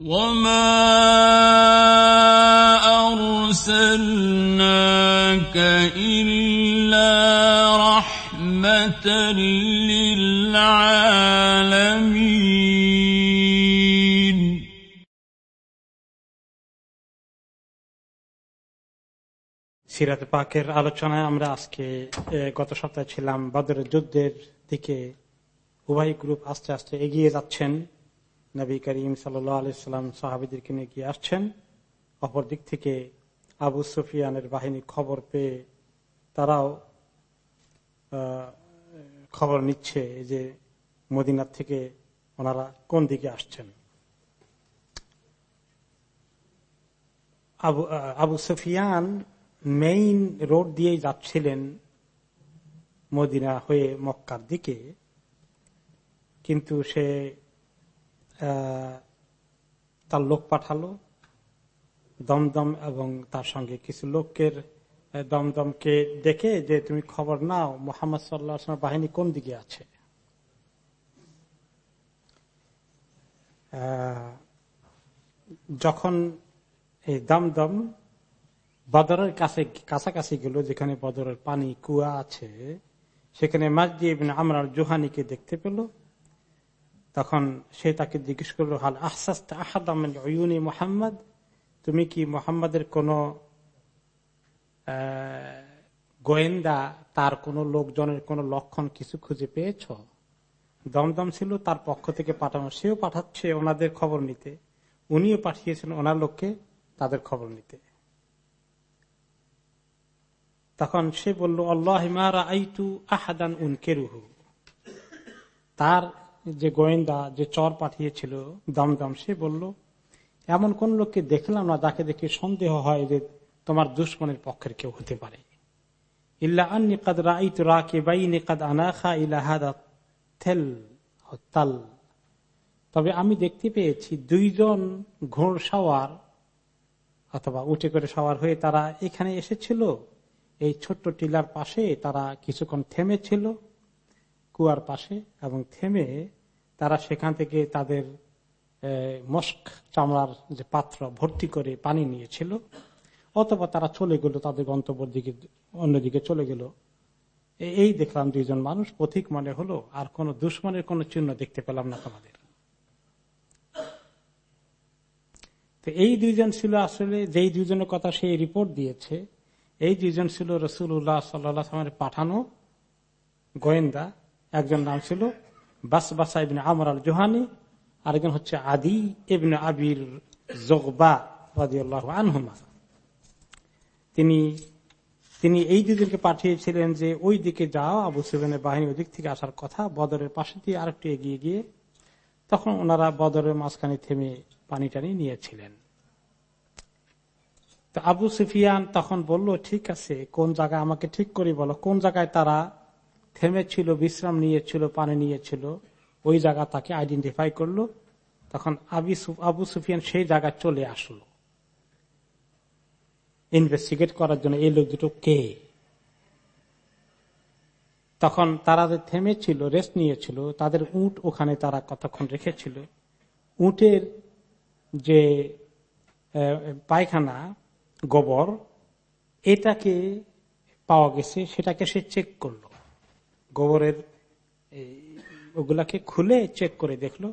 وما أرسلناك إلا رحمة للعالمين সিরাত পাকের আলোচনায় আমরা আজকে এ, গত সপ্তাহে ছিলাম বদরের যুদ্ধের দিকে উভয় গ্রুপ আস্তে আস্তে এগিয়ে যাচ্ছেন নবী করিম সাল্লাম সাহাবিদেরকে নিয়ে এগিয়ে আসছেন। অপর দিক থেকে আবু সুফিয়ানের বাহিনী খবর পেয়ে তারাও খবর নিচ্ছে যে মদিনার থেকে ওনারা কোন দিকে আসছেন। Abu Abu Sufyan main road দিয়েই যাচ্ছিলেন মদিনা হয়ে মক্কার দিকে। কিন্তু সে তার লোক পাঠালো। দমদম এবং তার সঙ্গে কিছু লোকের দমদমকে দেখে যে তুমি খবর নাও, মোহাম্মদ আসলামের বাহিনী কোন দিকে আছে? যখন এই দমদম বদরের কাছে, কাছাকাছি গেল, যেখানে বদরের পানি কুয়া আছে, সেখানে মাসদি ইবনে আমরার জোহানিকে দেখতে পেল। তখন সে তাকে জিজ্ঞেস করল, হাল আহাদামিন মোহাম্মদ? তুমি কি মোহাম্মদের কোন গোয়েন্দা, তার কোন লোকজনের কোন লক্ষণ কিছু খুঁজে পেয়েছ? দমদম ছিল তার পক্ষ থেকে পাঠানো, সেও পাঠাচ্ছে ওনাদের খবর নিতে। উনিও পাঠিয়েছেন ওনার লোককে তাদের খবর নিতে। তখন সে বলল, আল্লাহ আহাদান উন কেরুহু তার যে গোয়েন্দা, যে চর পাঠিয়েছিল দমদম, সে বলল, এমন কোন লোককে দেখলাম না যাকে দেখে সন্দেহ হয় যে তোমার দুশ্মনের পক্ষের কেউ হতে পারে। আনাখা থেল তবে আমি দেখতে পেয়েছি দুইজন ঘোড় সাওয়ার অথবা উঠে করে সাওয়ার হয়ে তারা এখানে এসেছিল। এই ছোট্ট টিলার পাশে তারা কিছুক্ষণ থেমেছিল, কুয়ার পাশে, এবং থেমে তারা সেখান থেকে তাদের মস্ক চামড়ার যে পাত্র ভর্তি করে পানি নিয়েছিল, অথবা তারা চলে গেল, তাদের গন্তব্যের দিকে, অন্যদিকে চলে গেল। এই দেখলাম দুইজন মানুষ, পথিক মনে হলো, আর কোন দুশ্মনের কোন চিহ্ন দেখতে পেলাম না তোমাদের। তো এই দুইজন ছিল আসলে, যেই দুইজনের কথা সেই রিপোর্ট দিয়েছে, এই দুইজন ছিল রসুল্লাহ সাল্লামের পাঠানো গোয়েন্দা। একজন নাম ছিল বাস বাসা ইবিন আমর আল জোহানি আরেকজন হচ্ছে আদি ইবিন আবির জগবা তিনি তিনি এই দুজনকে পাঠিয়েছিলেন যে ওই দিকে যাও, আবু সুবেনের বাহিনী ওই দিক থেকে আসার কথা, বদরের পাশে দিয়ে আরেকটু এগিয়ে গিয়ে তখন ওনারা বদরের মাঝখানে থেমে পানি টানি নিয়েছিলেন। তো আবু সুফিয়ান তখন বলল, ঠিক আছে, কোন জায়গায় আমাকে ঠিক করে বলো, কোন জায়গায় তারা থেমেছিল বিশ্রাম নিয়েছিল পানি নিয়েছিল ওই জায়গা তাকে আইডেন্টিফাই করল। তখন আবি আবু সুফিয়ান সেই জায়গায় চলে আসলো। ইনভেস্টিগেট করার জন্য এই লোক দুটো কে? তখন তারা যে থেমেছিল রেস্ট নিয়েছিল তাদের উট ওখানে তারা কতক্ষণ রেখেছিল? উটের যে পায়খানা, গোবর, এটাকে পাওয়া গেছে, সেটাকে সে চেক করল। গোবরের ওগুলাকে খুলে চেক করে দেখল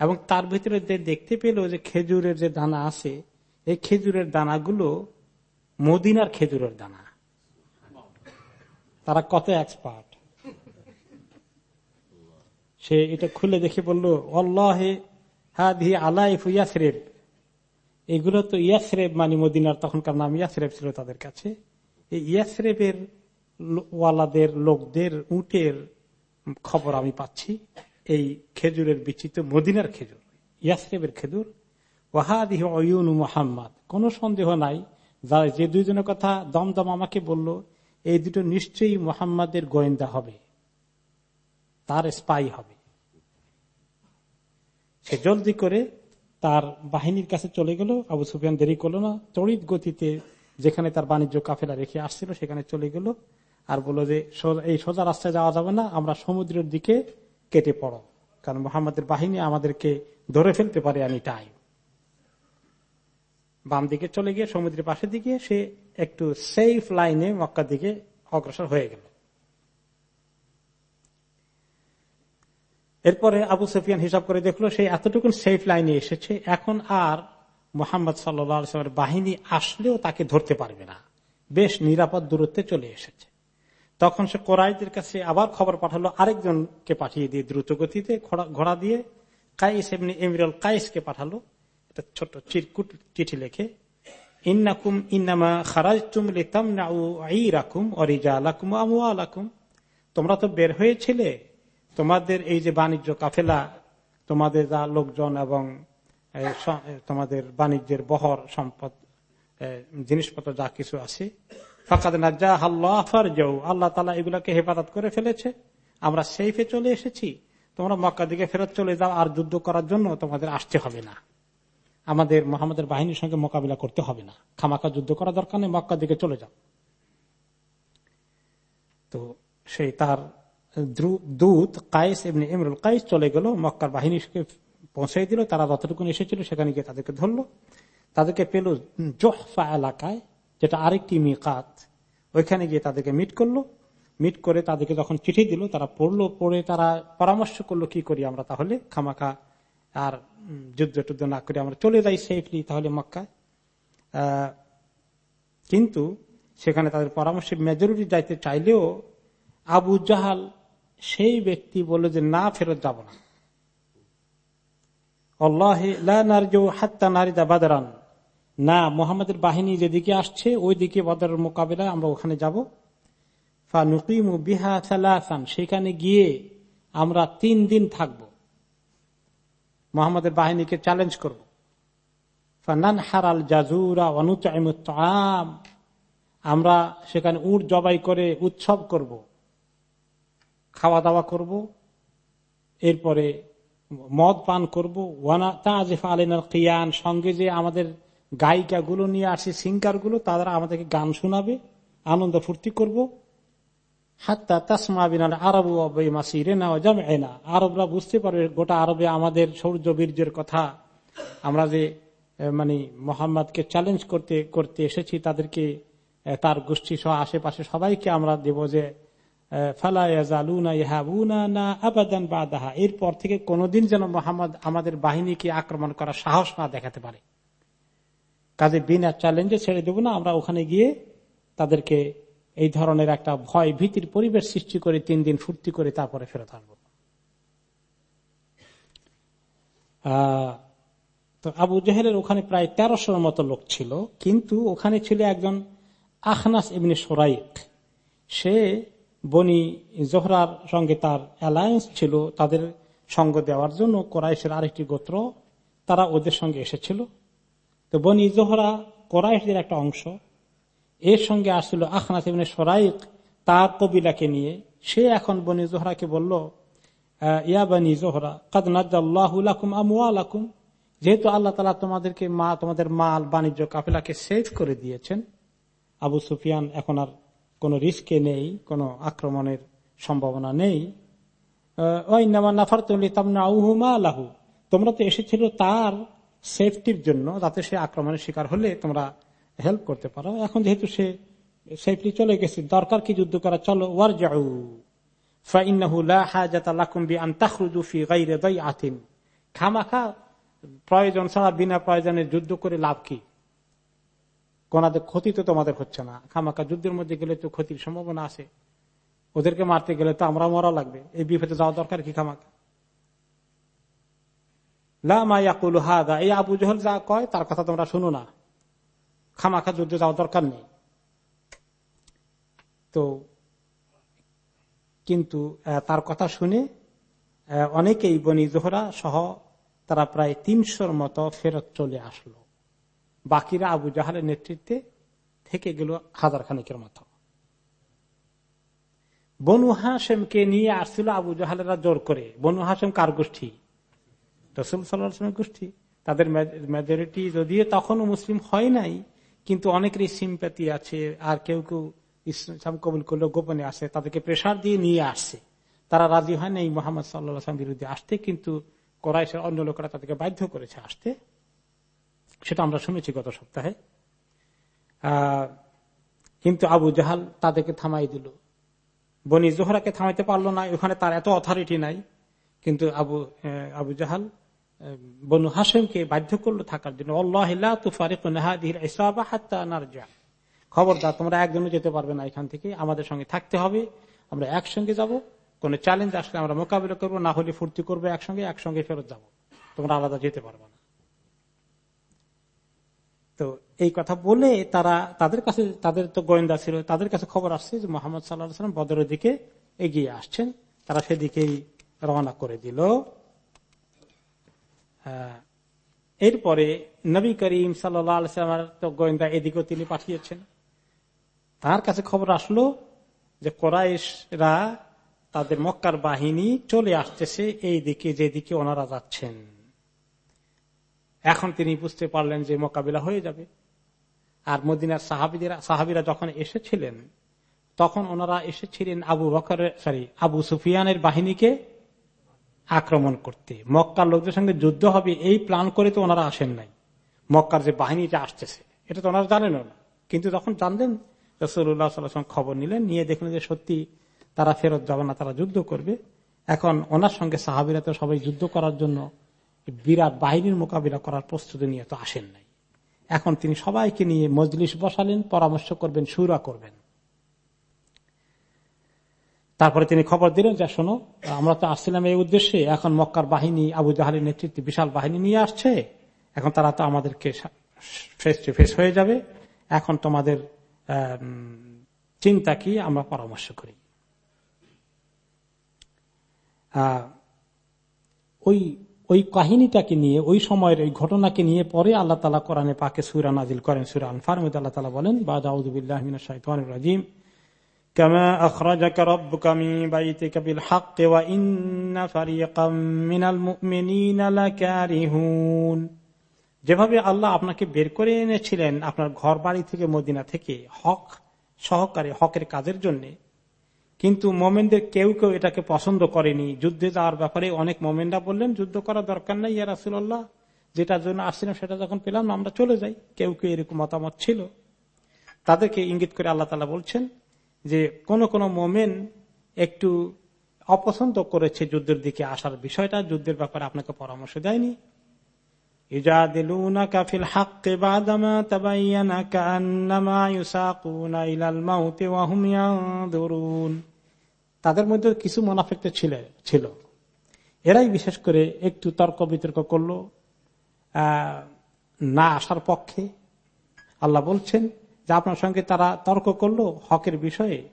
এবং তার ভিতরে দেখতে পেল যে খেজুরের যে দানা আছে, এই খেজুরের দানাগুলো মদিনার খেজুরের দানা। তারা কত এক্সপার্ট সে এটা খুলে দেখে বলল অল্লাহে হাদি আলাইফ ইয়াসরেব। এগুলো তো ইয়াসরেব মানে মদিনার তখনকার নাম ইয়াসরেব ছিল তাদের কাছে। এই ইয়াসরেবের ওয়ালাদের লোকদের উটের খবর আমি পাচ্ছি। এই খেজুরের বিচিত মদিনার খেজুর, ইয়াসরেবের খেজুর। ওয়াহাদিহ অয়ুন মোহাম্মদ। কোন সন্দেহ নাই। যারা যে দুইজনের কথা দমদম আমাকে বলল, এই দুটো নিশ্চয়ই মোহাম্মদের গোয়েন্দা হবে। তার স্পাই হবে। সে জলদি করে তার বাহিনীর কাছে চলে গেল। আবু সুফিয়ান দেরি করল না। তড়িৎ গতিতে যেখানে তার বাণিজ্য কাফেলা রেখে আসছিল, সেখানে চলে গেল। আর বলল যে এই সোজা রাস্তায় যাওয়া যাবে না, আমরা সমুদ্রের দিকে কেটে পড়ো। কারণ মোহাম্মদের বাহিনী আমাদেরকে ধরে ফেলতে পারে আমি টাইম বাম দিকে চলে গিয়ে সমুদ্রের পাশের দিকে সে একটু সেফ লাইনে মক্কার দিকে অগ্রসর হয়ে গেল। এরপরে আবু সুফিয়ান হিসাব করে দেখল সে এতটুকু সেফ লাইনে এসেছে, এখন আর মোহাম্মদ সাল্লামের বাহিনী আসলেও তাকে ধরতে পারবে না। বেশ নিরাপদ দূরত্বে চলে এসেছে। তখন সে কোরআদের কাছে আবার খবর পাঠালো, আরেকজনকে পাঠিয়ে দিয়ে দ্রুত গতিতে ঘোড়া দিয়ে কাইস এমনি এমরুল কাইসকে পাঠালো। একটা ছোট চিরকুট চিঠি লেখে, ইন্নাকুম ইন্নামা খারাজ তুম লিতাম রাকুম অরিজা আলাকুম আলাকুম তোমরা তো বের হয়েছিলে, তোমাদের এই যে বাণিজ্য কাফেলা, তোমাদের যা লোকজন এবং তোমাদের বাণিজ্যের বহর, সম্পদ জিনিসপত্র যা কিছু আছে ফাঁকাদ নাজা আল্লাহর যাও আল্লাহ তালা এগুলাকে হেফাজত করে ফেলেছে। আমরা সেইফে চলে এসেছি। তোমরা মক্কা দিকে ফেরত চলে যাও আর যুদ্ধ করার জন্য তোমাদের আসতে হবে না। আমাদের মোহাম্মদের বাহিনীর সঙ্গে মোকাবিলা করতে হবে না। খামাকা যুদ্ধ করা দরকার নেই মক্কা দিকে চলে যাও। তো সেই তার দূত কায়েস এমনি ইমরুল কায়েস চলে গেল, মক্কার বাহিনীকে পৌঁছে দিল। তারা যতটুকু এসেছিল সেখানে গিয়ে তাদেরকে ধরলো। তাদেরকে পেল জোহফা এলাকায়। যেটা আরেকটি মিকাত। ওইখানে গিয়ে তাদেরকে মিট করল। মিট করে তাদেরকে যখন চিঠি দিল, তারা পড়ল, পড়ে তারা পরামর্শ করল, কি করি আমরা তাহলে? খামাখা আর যুদ্ধ টুদ্ধ না করে আমরা চলে যাই সেফলি তাহলে মক্কায়। কিন্তু সেখানে তাদের পরামর্শে মেজরিটি যাইতে চাইলেও আবু জাহাল সেই ব্যক্তি বলল যে, না, ফেরত যাব না। বাদারান। না, মোহাম্মদের বাহিনী যেদিকে আসছে ওই দিকে বদরের মোকাবিলায় আমরা ওখানে যাব। সেখানে গিয়ে আমরা তিন দিন থাকব। মোহাম্মদের বাহিনীকে চ্যালেঞ্জ করব। ফানান হারাল জাজুরা অনুচাম আমরা সেখানে উট জবাই করে উৎসব করব খাওয়া দাওয়া করব, এরপরে মদ পান করব। ওয়ানা তাজেফা আলিনার কিয়ান সঙ্গে যে আমাদের গায়িকা গুলো নিয়ে আসে সিঙ্গারগুলো তারা আমাদেরকে গান শোনাবে, আনন্দ ফুর্তি করব। হাত্তা তাসমা বিনাল আরব মাসিরে না না আরবরা বুঝতে পারবে গোটা আরবে আমাদের সৌর্য বীর্যের কথা। আমরা যে মানে মোহাম্মদকে চ্যালেঞ্জ করতে করতে এসেছি, তাদেরকে তার গোষ্ঠী সহ আশেপাশে সবাইকে আমরা দেব যে এরপর থেকে কোনোদিন যেন মোহাম্মদ আমাদের বাহিনীকে আক্রমণ করার সাহস না দেখাতে পারে। কাজে বিনা চ্যালেঞ্জে ছেড়ে দেব না। আমরা ওখানে গিয়ে তাদেরকে এই ধরনের একটা ভয় ভীতির পরিবেশ সৃষ্টি করে তিন দিন ফুর্তি করে তারপরে ফেরত আসব তো আবু জেহেলের ওখানে প্রায় তেরোশোর মতো লোক ছিল, কিন্তু ওখানে ছিল একজন আখনাস এমনি সোরাইক। সে বনি জোহরার সঙ্গে তার অ্যালায়েন্স ছিল, তাদের সঙ্গ দেওয়ার জন্য কোরাইশের আরেকটি গোত্র, তারা ওদের সঙ্গে এসেছিল। তো বনি জোহরা কোরাইশদের একটা অংশ। এর সঙ্গে আসছিল আখনাস ইবনে সরাইক, তার কবিলাকে নিয়ে। সে এখন বনি জোহরাকে বলল ইয়া বনি জোহরা, কাদ নাজ্লাহুম আমুয়ালাকুম যেহেতু আল্লাহ তালা তোমাদেরকে মা, তোমাদের মাল, বাণিজ্য, কাফেলাকে সেভ করে দিয়েছেন, আবু সুফিয়ান এখন আর কোন রিস্কে নেই, কোন আক্রমণের সম্ভাবনা নেই। আল্লাহু তোমরা তো এসেছিল তার সেফটির জন্য যাতে সে আক্রমণের শিকার হলে তোমরা হেল্প করতে পারো। এখন যেহেতু সে সেফলি চলে গেছে, দরকার কি যুদ্ধ করা? চলো ওয়ার যাও খামাখা প্রয়োজন ছাড়া, বিনা প্রয়োজনে যুদ্ধ করে লাভ কি? কোনাদের ক্ষতি তো তোমাদের হচ্ছে না। খামাকা যুদ্ধের মধ্যে গেলে তো ক্ষতির সম্ভাবনা আছে। ওদেরকে মারতে গেলে তো আমরা মরা লাগবে। এই বিপদে যাওয়া দরকার কি খামাকা লাকুল হাদা। এই আবু জহল যা কয়, তার কথা তোমরা শুনো না। খামাখা যুদ্ধে যাওয়া দরকার নেই। তো, কিন্তু তার কথা শুনে অনেকেই বনি জোহরা সহ তারা প্রায় তিনশোর মতো ফেরত চলে আসলো। বাকিরা আবু জাহালের নেতৃত্বে থেকে গেল হাজার খানিকের মতো। বনু হাসেমকে নিয়ে আসছিল আবু জাহালেরা জোর করে। বনু হাসেম কার গোষ্ঠী? রসুল সাল্লাহামের গোষ্ঠী। তাদের মেজরিটি যদিও তখনও মুসলিম হয় নাই, কিন্তু অনেকেরই সিম্প্যাতি আছে, আর কেউ কেউ ইসলাম কবুল করলে গোপনে আসে, তাদেরকে প্রেশার দিয়ে নিয়ে আসছে তারা রাজি হয় নাই মোহাম্মদ সাল্লাহ বিরুদ্ধে আসতে, কিন্তু করাইশের অন্য লোকেরা তাদেরকে বাধ্য করেছে আসতে। সেটা আমরা শুনেছি গত সপ্তাহে। কিন্তু আবু জাহাল তাদেরকে থামাই দিল। বনি জোহরাকে থামাইতে পারল না, ওখানে তার এত অথরিটি নাই। কিন্তু আবু আবু জাহাল বনু হাসেমকে বাধ্য করল থাকার জন্য। খবরদার, তোমরা একজনও যেতে পারবে না এখান থেকে। আমাদের সঙ্গে থাকতে হবে। আমরা একসঙ্গে যাব। কোন চ্যালেঞ্জ আসলে আমরা মোকাবিলা করব, না হলে ফুর্তি করব একসঙ্গে একসঙ্গে ফেরত যাব। তোমরা আলাদা যেতে পারবে না। তো এই কথা বলে তারা তাদের কাছে, তাদের তো গোয়েন্দা ছিল, তাদের কাছে খবর আসছে যে মোহাম্মদ সাল্লাহ সাল্লাম বদরের দিকে এগিয়ে আসছেন। তারা সেদিকেই রওনা করে দিল। এরপরে নবী করিম সাল্লামের তো গোয়েন্দা এদিকেও তিনি পাঠিয়েছেন। তার কাছে খবর আসলো যে কোরাইশরা তাদের মক্কার বাহিনী চলে আসতেছে এই দিকে যেদিকে ওনারা যাচ্ছেন। এখন তিনি বুঝতে পারলেন যে মোকাবিলা হয়ে যাবে। আর মদিনার সাহাবিদের সাহাবিরা যখন এসেছিলেন, তখন ওনারা এসেছিলেন আবু বকর সরি আবু সুফিয়ানের বাহিনীকে আক্রমণ করতে। মক্কার লোকদের সঙ্গে যুদ্ধ হবে, এই প্ল্যান করে তো ওনারা আসেন নাই। মক্কার যে বাহিনীটা আসতেছে, এটা তো ওনারা জানেন না। কিন্তু তখন জানলেন রসুল্লাহ খবর নিলেন, নিয়ে দেখলেন যে সত্যি তারা ফেরত যাবে না, তারা যুদ্ধ করবে। এখন ওনার সঙ্গে সাহাবিরা তো সবাই যুদ্ধ করার জন্য বিরাট বাহিনীর মোকাবিলা করার প্রস্তুতি নিয়ে তো আসেন নাই। এখন তিনি সবাইকে নিয়ে মজলিস বসালেন, পরামর্শ করবেন, সুরা করবেন। তারপরে তিনি খবর দিলেন যে, শোনো, আমরা তো আসছিলাম এই উদ্দেশ্যে। এখন মক্কার বাহিনী, আবু জাহালের নেতৃত্বে বিশাল বাহিনী নিয়ে আসছে। এখন তারা তো আমাদেরকে ফেস টু ফেস হয়ে যাবে। এখন তোমাদের চিন্তা কি? আমরা পরামর্শ করি। ওই ওই কাহিনীটাকে নিয়ে, ওই সময়ের ওই ঘটনাকে নিয়ে পরে আল্লাহ তালা কোরআনে পাকে সুরা নাজিল করেন, সুরা আনফার আল্লাহ তালা বলেন বা দাউদুবিল্লাহ রাজিম। كما أخرجك ربك من بيتك بالحق وإن فريقا من المؤمنين لكارهون যেভাবে আল্লাহ আপনাকে বের করে এনেছিলেন আপনার ঘর বাড়ি থেকে মদিনা থেকে হক সহকারে হকের কাজের জন্য কিন্তু মোমেনদের কেউ কেউ এটাকে পছন্দ করেনি যুদ্ধে যাওয়ার ব্যাপারে অনেক মোমেনরা বললেন যুদ্ধ করার দরকার নাই ইয়া রাসুল্লাহ যেটার জন্য আসছিলাম সেটা যখন পেলাম আমরা চলে যাই কেউ কেউ এরকম মতামত ছিল তাদেরকে ইঙ্গিত করে আল্লাহ তালা বলছেন যে কোন কোন মোমেন একটু অপছন্দ করেছে যুদ্ধের দিকে আসার বিষয়টা, যুদ্ধের ব্যাপারে আপনাকে পরামর্শ দেয়নি? তাদের মধ্যে কিছু মোনাফেক্ট ছিল এরাই বিশেষ করে একটু তর্ক বিতর্ক করল না আসার পক্ষে। আল্লাহ বলছেন যে আপনার সঙ্গে তারা তর্ক করল, হকের বিষয়ে।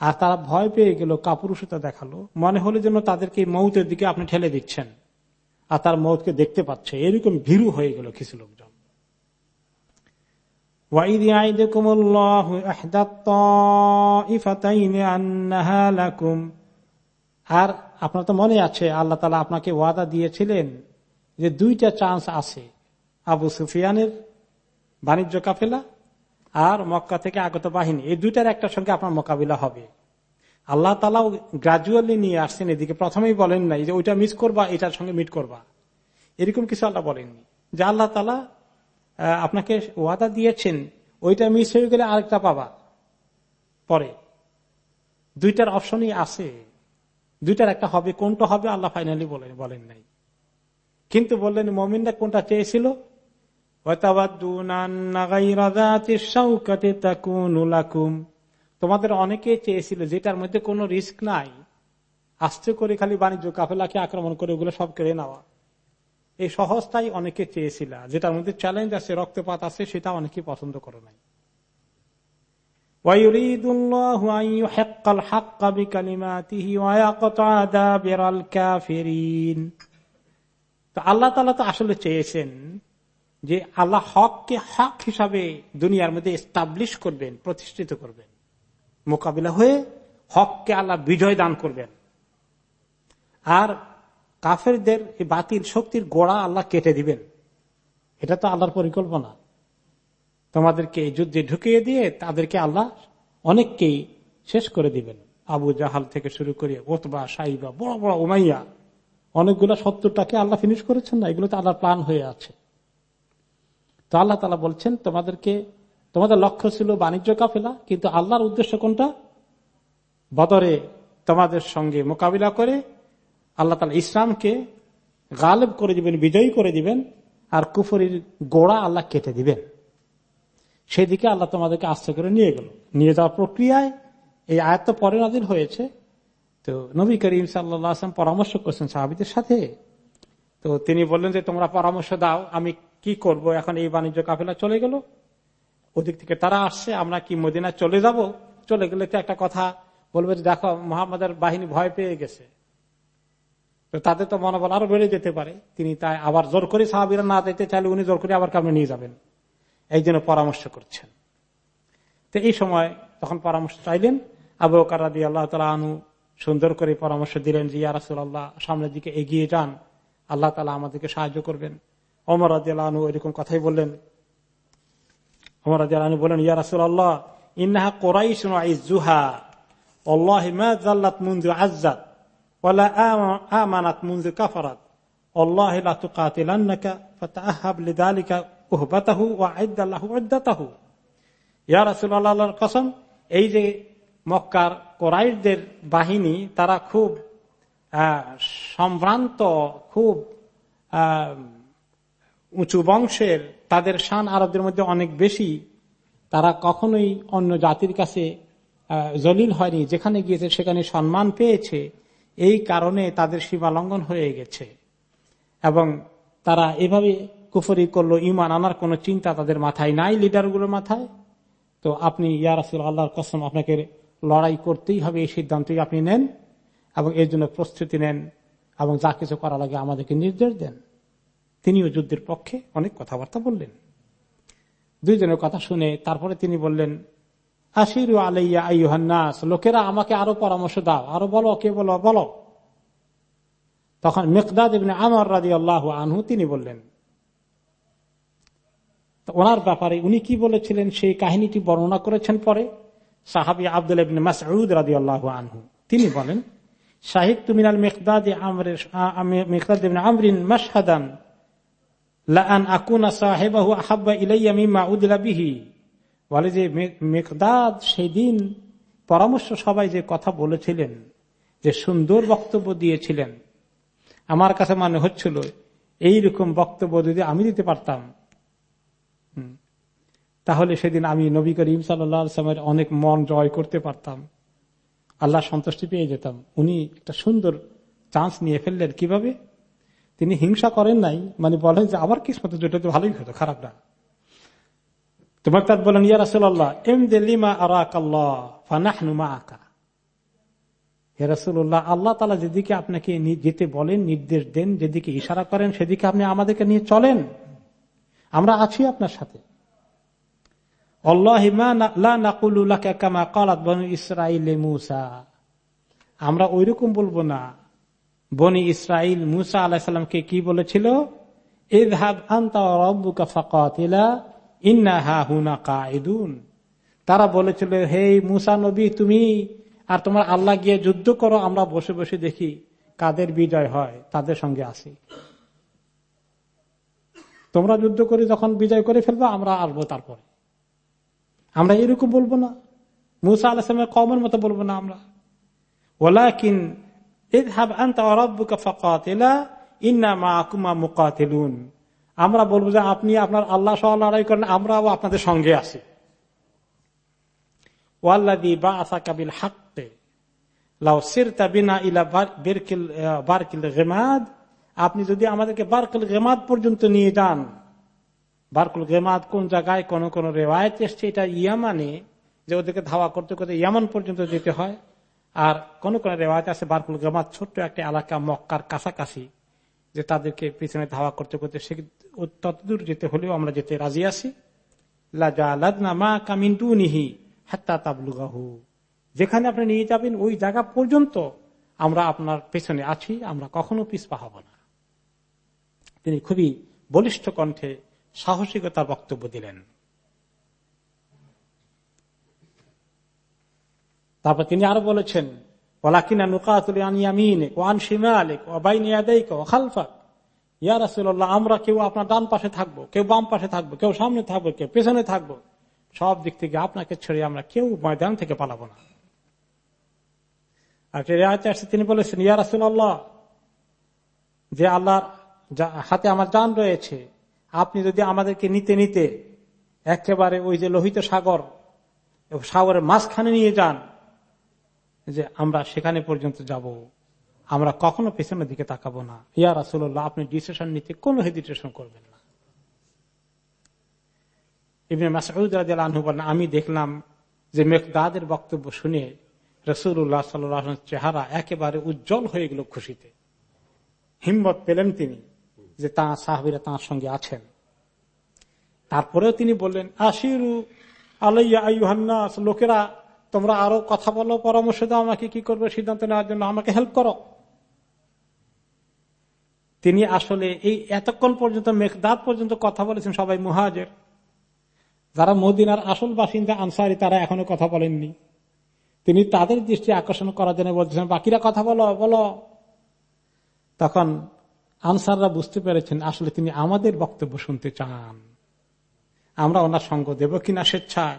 আর তারা ভয় পেয়ে গেল, কাপুরুষতা দেখাল। মনে হলে যেন তাদেরকে মৌতের দিকে আপনি ঠেলে দিচ্ছেন। আর তার মৌতকে দেখতে পাচ্ছে। এরকম ভীরু হয়ে গেল কিছু লোকজন। আর আপনার তো মনে আছে, আল্লাহ তালা আপনাকে ওয়াদা দিয়েছিলেন যে দুইটা চান্স আছে। আবু সুফিয়ানের বাণিজ্য কাফেলা আর মক্কা থেকে আগত বাহিনী। এই দুইটার একটার সঙ্গে আপনার মোকাবিলা হবে। আল্লাহ তালাও গ্রাজুয়ালি নিয়ে আসছেন এদিকে। প্রথমেই বলেন নাই যে ওইটা মিস করবা, এটার সঙ্গে মিট করবা। এরকম কিছু আল্লাহ বলেননি। যে আল্লাহ তালা আপনাকে ওয়াদা দিয়েছেন, ওইটা মিস হয়ে গেলে আরেকটা পাবা। পরে। দুইটার অপশনই আছে। দুইটার একটা হবে, কোনটা হবে আল্লাহ ফাইনালি বলেন বলেন নাই। কিন্তু বললেন, মমিনরা কোনটা চেয়েছিল? তোমাদের অনেকে চেয়েছিল যেটার মধ্যে কোনো রিস্ক নাই। আস্তে করে খালি বাণিজ্য কাফেলাকে আক্রমণ করে ওগুলো সব কেড়ে নেওয়া। এই সহজটাই অনেকে চেয়েছিল। যেটার মধ্যে চ্যালেঞ্জ আছে, রক্তপাত আছে, সেটা অনেকে পছন্দ করে নাই। আল্লাহ তালা তো আসলে চেয়েছেন যে আল্লাহ হককে হক হিসাবে দুনিয়ার মধ্যে এস্টাবলিশ করবেন, প্রতিষ্ঠিত করবেন। মোকাবিলা হয়ে হককে আল্লাহ বিজয় দান করবেন। আর কাফেরদের বাতিল শক্তির গোড়া আল্লাহ কেটে দিবেন। এটা তো আল্লাহর পরিকল্পনা। তোমাদেরকে যুদ্ধে ঢুকিয়ে দিয়ে তাদেরকে আল্লাহ অনেককেই শেষ করে দিবেন। আবু জাহাল থেকে শুরু করে ওতবা, সাইবা, বড় বড় উমাইয়া, অনেকগুলো সত্তরটাকে আল্লাহ ফিনিশ করেছেন না? এগুলো তো আল্লাহ প্লান হয়ে আছে। তো আল্লাহ তালা বলছেন, তোমাদেরকে, তোমাদের লক্ষ্য ছিল বাণিজ্য কাফেলা, কিন্তু আল্লাহর উদ্দেশ্য কোনটা? বদরে তোমাদের সঙ্গে মোকাবিলা করে আল্লাহ তালা ইসলামকে গালেব করে দিবেন, বিজয়ী করে দিবেন, আর কুফরির গোড়া আল্লাহ কেটে দিবেন। সেদিকে আল্লাহ তোমাদেরকে আশ্রয় করে নিয়ে গেল। নিয়ে যাওয়ার প্রক্রিয়ায় এই আয়ত্ত পরে নাজির হয়েছে। তো নবী করিম আসলাম পরামর্শ করছেন সাহাবিদের সাথে। তো তিনি বললেন যে, তোমরা পরামর্শ দাও, আমি কি করব? এখন এই বাণিজ্য কাফেলা চলে গেল। ওদিক থেকে তারা আসছে, আমরা কি মদিনা চলে যাব? চলে গেলে তো একটা কথা বলবে যে, দেখো, মোহাম্মদের বাহিনী ভয় পেয়ে গেছে। তো তাদের তো মনোবল আরও বেড়ে যেতে পারে। তিনি তাই আবার জোর করে সাহাবিরা না যেতে চাইলে উনি জোর করে আবার কামড়ে নিয়ে যাবেন। এই জন্য পরামর্শ করছেন। তো এই সময় তখন পরামর্শ চাইলেন। আবু কারাদি আল্লাহ তালা আনু সুন্দর করে পরামর্শ দিলেন যে ইয়ারাসুল্লাহ সামনের দিকে এগিয়ে যান। আল্লাহ তালা আমাদেরকে সাহায্য করবেন। অমর আনু এরকম কথাই বললেন। অমর আনু বলেন ইয়ারাসুল্লাহ ইন্নাহা কোরাই জুহা আল্লাহ আজাদ আল্লাহ ইয়া এই যে মক্কার কোরাইশদের বাহিনী, তারা খুব সম্ভ্রান্ত, খুব উঁচু বংশের, তাদের শান আরবদের মধ্যে অনেক বেশি। তারা কখনোই অন্য জাতির কাছে জলিল হয়নি। যেখানে গিয়েছে সেখানে সম্মান পেয়েছে। এই কারণে তাদের সীমা লঙ্ঘন হয়ে গেছে। এবং তারা এভাবে কুফরি করল, ইমান আনার কোন চিন্তা তাদের মাথায় নাই, লিডারগুলোর মাথায়। তো আপনি ইয়ারাসুল আল্লাহর কসম, আপনাকে লড়াই করতেই হবে এই সিদ্ধান্তই আপনি নেন এবং এর জন্য প্রস্তুতি নেন এবং যা কিছু করা লাগে আমাদেরকে নির্দেশ দেন। তিনিও যুদ্ধের পক্ষে অনেক কথাবার্তা বললেন। দুইজনের কথা শুনে তারপরে তিনি বললেন আশির আলাইয়া আইহান্নাস লোকেরা আমাকে আরও পরামর্শ দাও। আরও বলো, কে বলো? বলো। তখন মেকদাদ আমর রাজি আল্লাহ আনহু তিনি বললেন ওনার ব্যাপারে উনি কি বলেছিলেন? সেই কাহিনীটি বর্ণনা করেছেন পরে সাহাবি আব্দুল রাজি আল্লাহ আনহু। তিনি বলেন শাহিদ তুমিনাল মেকদাদ মেকদাদ আমরিন মাসহাদান লান আকুনা সাহেবাহু আহাব্বা ইলাইয়া মিম্মা উদিলা বিহি বলে যে মেকদাদ সেদিন পরামর্শ সবাই যে কথা বলেছিলেন, যে সুন্দর বক্তব্য দিয়েছিলেন, আমার কাছে মনে হচ্ছিল এইরকম বক্তব্য যদি আমি দিতে পারতাম তাহলে সেদিন আমি নবী করিম সাল্লামের অনেক মন জয় করতে পারতাম। আল্লাহ সন্তুষ্টি পেয়ে যেতাম। উনি একটা সুন্দর চান্স নিয়ে ফেললেন কীভাবে? তিনি হিংসা করেন নাই মানে বলেন যে আবার কিসমত যেটা তো ভালোই হতো, খারাপ না। তোমার তার বলেন, ইয়া রাসুল্লাহ এম দিল্লিমা আরাক আল্লাহ ফানাহনুমা আকা হেরাসুল্লাহ আল্লাহ তালা যেদিকে আপনাকে যেতে বলেন, নির্দেশ দেন, যেদিকে ইশারা করেন, সেদিকে আপনি আমাদেরকে নিয়ে চলেন। আমরা আছি আপনার সাথে। আমরা ওইরকম বলব না। বনি ইসরাইল মুসা আলাহিসামকে কি বলেছিল? তারা বলেছিল, হে মুসা নবী, তুমি আর তোমার আল্লাহ গিয়ে যুদ্ধ করো, আমরা বসে বসে দেখি কাদের বিজয় হয়, তাদের সঙ্গে আসি তোমরা যুদ্ধ করে যখন বিজয় করে ফেলব, আমরা আসব তারপরে। আমরা এরকম বলব না। মুসা আলাহামের কমের মতো বলব না আমরা। ওলা কিন আমরা বলব যে আপনি আপনার আল্লাহ সহ লড়াই করেন, আমরাও আপনাদের সঙ্গে আছি। ওয়াল্লাদি বা আসা কাবিল হাকতে লাউ সিরতা বিনা বারকিল গেমাদ। আপনি যদি আমাদেরকে বারকুল গেমাদ পর্যন্ত নিয়ে যান, বারকুল গেমাদ কোন জায়গায় কোন কোন রেওয়ায়ত এসছে, এটা ইয়ামানে, যে ওদেরকে ধাওয়া করতে করতে ইয়ামান পর্যন্ত যেতে হয়। আর কোন কোন রেওয়ায়ত আছে বারকুল গেমাদ ছোট্ট একটা এলাকা মক্কার কাছাকাছি, যে তাদেরকে পিছনে ধাওয়া করতে করতে সে ততদূর যেতে হলেও আমরা যেতে রাজি আছি। যেখানে আপনি নিয়ে যাবেন ওই জায়গা পর্যন্ত আমরা আপনার পেছনে আছি, আমরা কখনো পিসপা হব না। তিনি খুবই বলিষ্ঠ কণ্ঠে সাহসিকতার বক্তব্য দিলেন। তারপর তিনি আরও বলেছেন ওলাকিনা নুকাতুল আনিয়ামিন ওয়ান শিমালিক ও বাইনিয়াদাইক ও খালফাক। ইয়া রাসুল্লাহ আমরা কেউ আপনার ডান পাশে থাকব, কেউ বাম পাশে থাকব, কেউ সামনে থাকব, কেউ পেছনে থাকব। সব দিক থেকে আপনাকে ছেড়ে আমরা কেউ ময়দান থেকে পালাবো না। তিনি বলেছেন, ইয়া রাসুল্লাহ যে আল্লাহর হাতে আমার যান রয়েছে, আপনি যদি আমাদেরকে নিতে নিতে একেবারে ওই যে লোহিত সাগর, সাগরের মাঝখানে নিয়ে যান যে আমরা সেখানে পর্যন্ত যাব। আমরা কখনো পেছনের দিকে তাকাবো না। ইয়া রাসুল্লাহ আপনি ডিসিশন নিতে কোনো হেজিটেশন করবেন না। আমি দেখলাম যে মেঘদাদের বক্তব্য শুনে রসুল্লাহ সাল্লাহ চেহারা একেবারে উজ্জ্বল হয়ে গেল খুশিতে। হিম্মত পেলেন তিনি যে তা সাহাবিরা তাঁর সঙ্গে আছেন। তারপরেও তিনি বললেন আশিরু আলাইয়া আইহান্নাস লোকেরা তোমরা আরও কথা বলো, পরামর্শ দাও আমাকে কি করবে, সিদ্ধান্ত নেওয়ার জন্য আমাকে হেল্প করো। তিনি আসলে এই এতক্ষণ পর্যন্ত, মেঘদাদ পর্যন্ত কথা বলেছেন সবাই মুহাজের। যারা মদিনার আসল বাসিন্দা, আনসারি, তারা এখনও কথা বলেননি। তিনি তাদের দৃষ্টি আকর্ষণ করার জন্য বলতেছেন বাকিরা কথা বলো বলো। তখন আনসাররা বুঝতে পেরেছেন, আসলে তিনি আমাদের বক্তব্য শুনতে চান। আমরা ওনার সঙ্গ দেব কিনা স্বেচ্ছায়।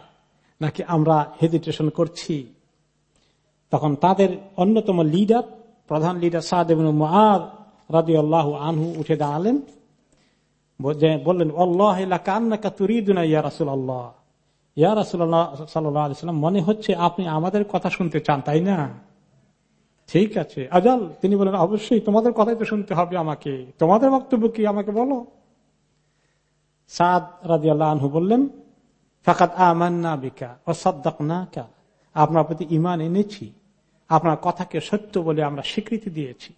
নাকি আমরা হেজিটেশন করছি? তখন তাদের অন্যতম লিডার প্রধান লিডার সাহেব আল্লাহ আনহু উঠে দাঁড়ালেন। বললেন আল্লাহ মনে হচ্ছে আপনি আমাদের কথা শুনতে চান, তাই না? ঠিক আছে, আজাল। তিনি বলেন অবশ্যই, তোমাদের কথাই তো শুনতে হবে আমাকে। তোমাদের বক্তব্য কি আমাকে বলো? সাদ রাজি আল্লাহ আনহু বললেন ফাকাত আমান্না বিকা ও সদ্দাক না কা আপনার প্রতি ইমান এনেছি। আপনার কথাকে সত্য বলে আমরা স্বীকৃতি দিয়েছি।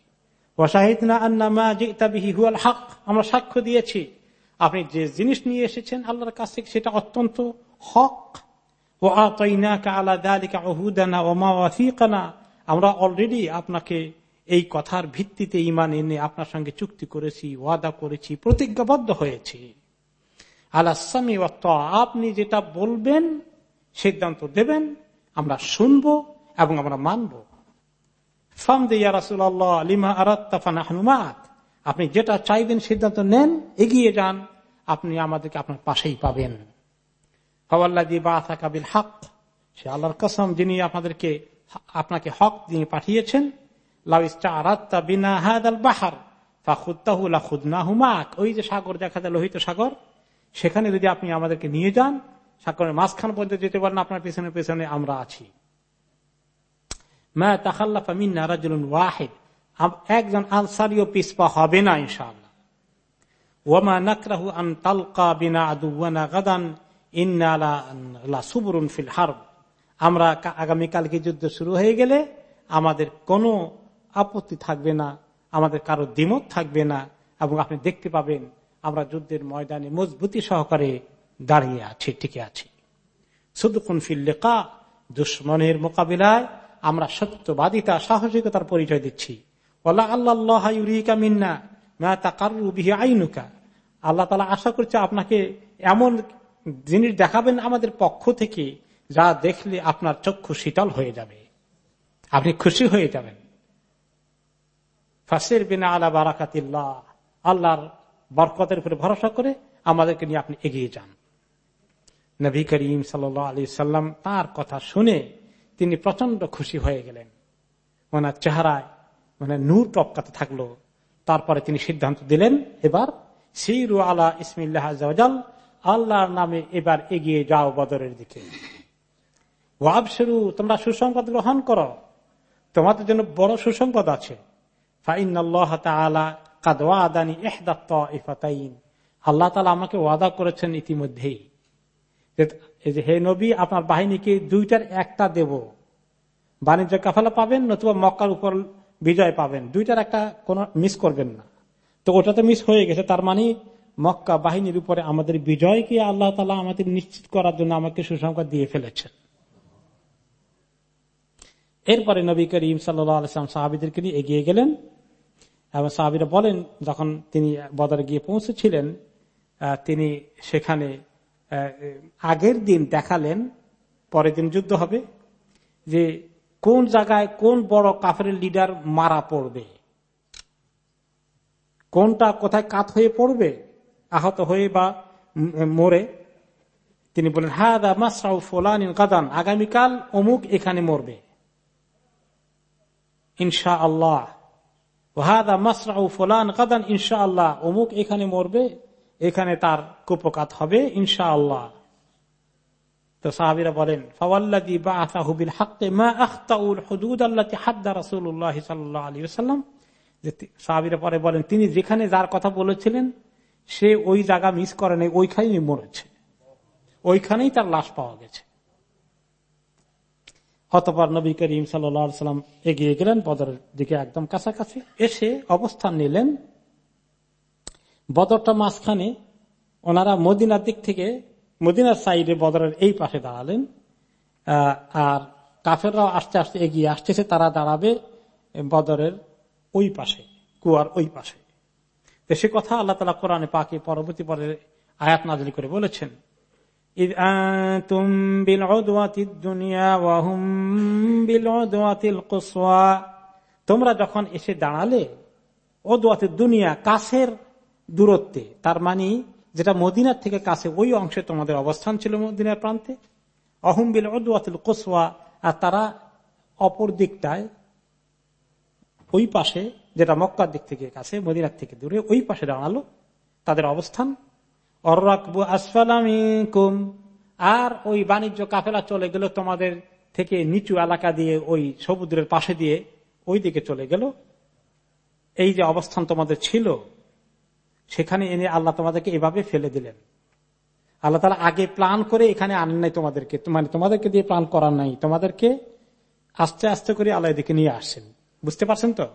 হক, আমরা সাক্ষ্য দিয়েছি। আপনি যে জিনিস নিয়ে এসেছেন আল্লাহর কাছ থেকে সেটা অত্যন্ত হক। ও আমরা অলরেডি আপনাকে এই কথার ভিত্তিতে ইমান এনে আপনার সঙ্গে চুক্তি করেছি, ওয়াদা করেছি, প্রতিজ্ঞাবদ্ধ হয়েছি। আলাসামি আপনি যেটা বলবেন, সিদ্ধান্ত দেবেন, আমরা শুনব এবং আমরা মানব। আপনি যেটা চাইবেন, সিদ্ধান্ত নেন, এগিয়ে যান, আপনি আমাদেরকে আপনার পাশেই পাবেন। কাবিল হক সে আল্লাহর কসম, যিনি আপনাদেরকে আপনাকে হক দিয়ে পাঠিয়েছেন বিনা বাহার ওই যে সাগর, দেখা যায় লোহিত সাগর? সেখানে যদি আপনি আমাদেরকে নিয়ে যান সাক্ষরের মাঝখান পর্যন্ত যেতে পারেন, আপনার পেছনে পেছনে আমরা আছি। ওয়াহেদ। একজন আনসারিও পিসপা হবে না, ইনশাআল্লাহ। ওয়ামা নাকরাহু আন তালকা বিনা আদুয়ানা গাদান, ইন্না সুবরুন ফিল আমরা আগামীকালকে যুদ্ধ শুরু হয়ে গেলে আমাদের কোনো আপত্তি থাকবে না, আমাদের কারও দ্বিমত থাকবে না, এবং আপনি দেখতে পাবেন আমরা যুদ্ধের ময়দানে মজবুতি সহকারে দাঁড়িয়ে আছি, টিকে আছি। শুধু কোন ফিল্লেকা দুশ্মনের মোকাবিলায় আমরা সত্যবাদিতা, সাহসিকতার পরিচয় দিচ্ছি। আল্লাহ আল্লাহ মিন্না আইনুকা। আল্লাহ তালা আশা করছে আপনাকে এমন জিনিস দেখাবেন আমাদের পক্ষ থেকে, যা দেখলে আপনার চক্ষু শীতল হয়ে যাবে। আপনি খুশি হয়ে যাবেন। ফাঁসের বিনা আলা বারাকাতিল্লাহ, আল্লাহর বরকতের উপরে ভরসা করে আমাদেরকে নিয়ে আপনি এগিয়ে যান। নবী করিম সাল আলী সাল্লাম তার কথা শুনে তিনি প্রচণ্ড খুশি হয়ে গেলেন। ওনার চেহারায় মানে নূর টপকাতে থাকল। তারপরে তিনি সিদ্ধান্ত দিলেন, এবার সিরু আলা ইসমিল্লাহ আল্লাহর নামে এবার এগিয়ে যাও বদরের দিকে। ওয়াব শুরু তোমরা সুসংবাদ গ্রহণ করো। তোমাদের জন্য বড় সুসংবাদ আছে। আল্লাহ তালা আমাকে ওয়াদা করেছেন ইতিমধ্যেই। হে নবী, আপনার বাহিনীকে দুইটার একটা দেব? বাণিজ্য কাফালা পাবেন নতুবা মক্কার উপর বিজয় পাবেন। দুইটার একটা কোন মিস করবেন না। তো ওটা তো মিস হয়ে গেছে, তার মানে মক্কা বাহিনীর উপরে আমাদের বিজয়কে আল্লাহ তালা আমাদের নিশ্চিত করার জন্য আমাকে সুসংবাদ দিয়ে ফেলেছেন। এরপরে নবী করিম সাল্লাম সাহাবিদেরকে নিয়ে এগিয়ে গেলেন। এবং সাহাবিরা বলেন, যখন তিনি বদরে গিয়ে পৌঁছেছিলেন তিনি সেখানে আগের দিন দেখালেন, পরের দিন যুদ্ধ হবে, যে কোন জায়গায় কোন বড় কাফের লিডার মারা পড়বে, কোনটা কোথায় কাত হয়ে পড়বে, আহত হয়ে বা মরে। তিনি বলেন হ্যাঁ দা ফোলান কাদান আগামীকাল অমুক এখানে মরবে। ইনশা আল্লাহ ওহাদা মাসরাউ ফোলান কাদান ইনশা আল্লাহ অমুক এখানে মরবে, এখানে তার কুপকাত হবে ইনশা আল্লাহ তো সাহাবিরা বলেন ফওয়াল্লাদি বা হাক্তে মা সাহাবিরা পরে বলেন, তিনি যেখানে যার কথা বলেছিলেন, সে ওই জায়গা মিস করে নাই, ওইখানেই মরেছে। ওইখানেই তার লাশ পাওয়া গেছে। হতপর নবী করিম সাল্লাম এগিয়ে গেলেন, বদরের দিকে একদম কাছাকাছি এসে অবস্থান নিলেন। বদরটা মাঝখানে ওনারা মদিনার দিক থেকে, মদিনার সাইডে বদরের এই পাশে দাঁড়ালেন। আর কাফেররাও আস্তে আস্তে এগিয়ে আসতেছে, তারা দাঁড়াবে বদরের ওই পাশে, কুয়ার ওই পাশে। সে কথা আল্লাহ তালা কোরআনে পাকে পরবর্তী পরে আয়াত নাজলি করে বলেছেন। তোমরা যখন এসে দাঁড়ালে ও দোয়াতের দুনিয়া কাছের দূরত্বে, তার মানে যেটা মদিনার থেকে কাছে, ওই অংশে তোমাদের অবস্থান ছিল মদিনার প্রান্তে। অহম্বিল অদুয়াতুল কোসোয়া আর তারা অপর দিকটায়, ওই পাশে, যেটা মক্কার দিক থেকে কাছে, মদিনার থেকে দূরে, ওই পাশে দাঁড়াল। তাদের অবস্থান আর ওই বাণিজ্য কাফেলা চলে গেল তোমাদের থেকে নিচু এলাকা দিয়ে, ওই সমুদ্রের পাশে দিয়ে ওই দিকে চলে গেল। এই যে অবস্থান তোমাদের ছিল, সেখানে এনে আল্লাহ তোমাদেরকে এভাবে ফেলে দিলেন। আল্লাহ তালা আগে প্লান করে এখানে আনেন নাই তোমাদেরকে মানে তোমাদেরকে দিয়ে প্লান করার নাই, তোমাদেরকে আস্তে আস্তে করে আল্লাহ এদিকে নিয়ে আসছেন বুঝতে পারছেন তো?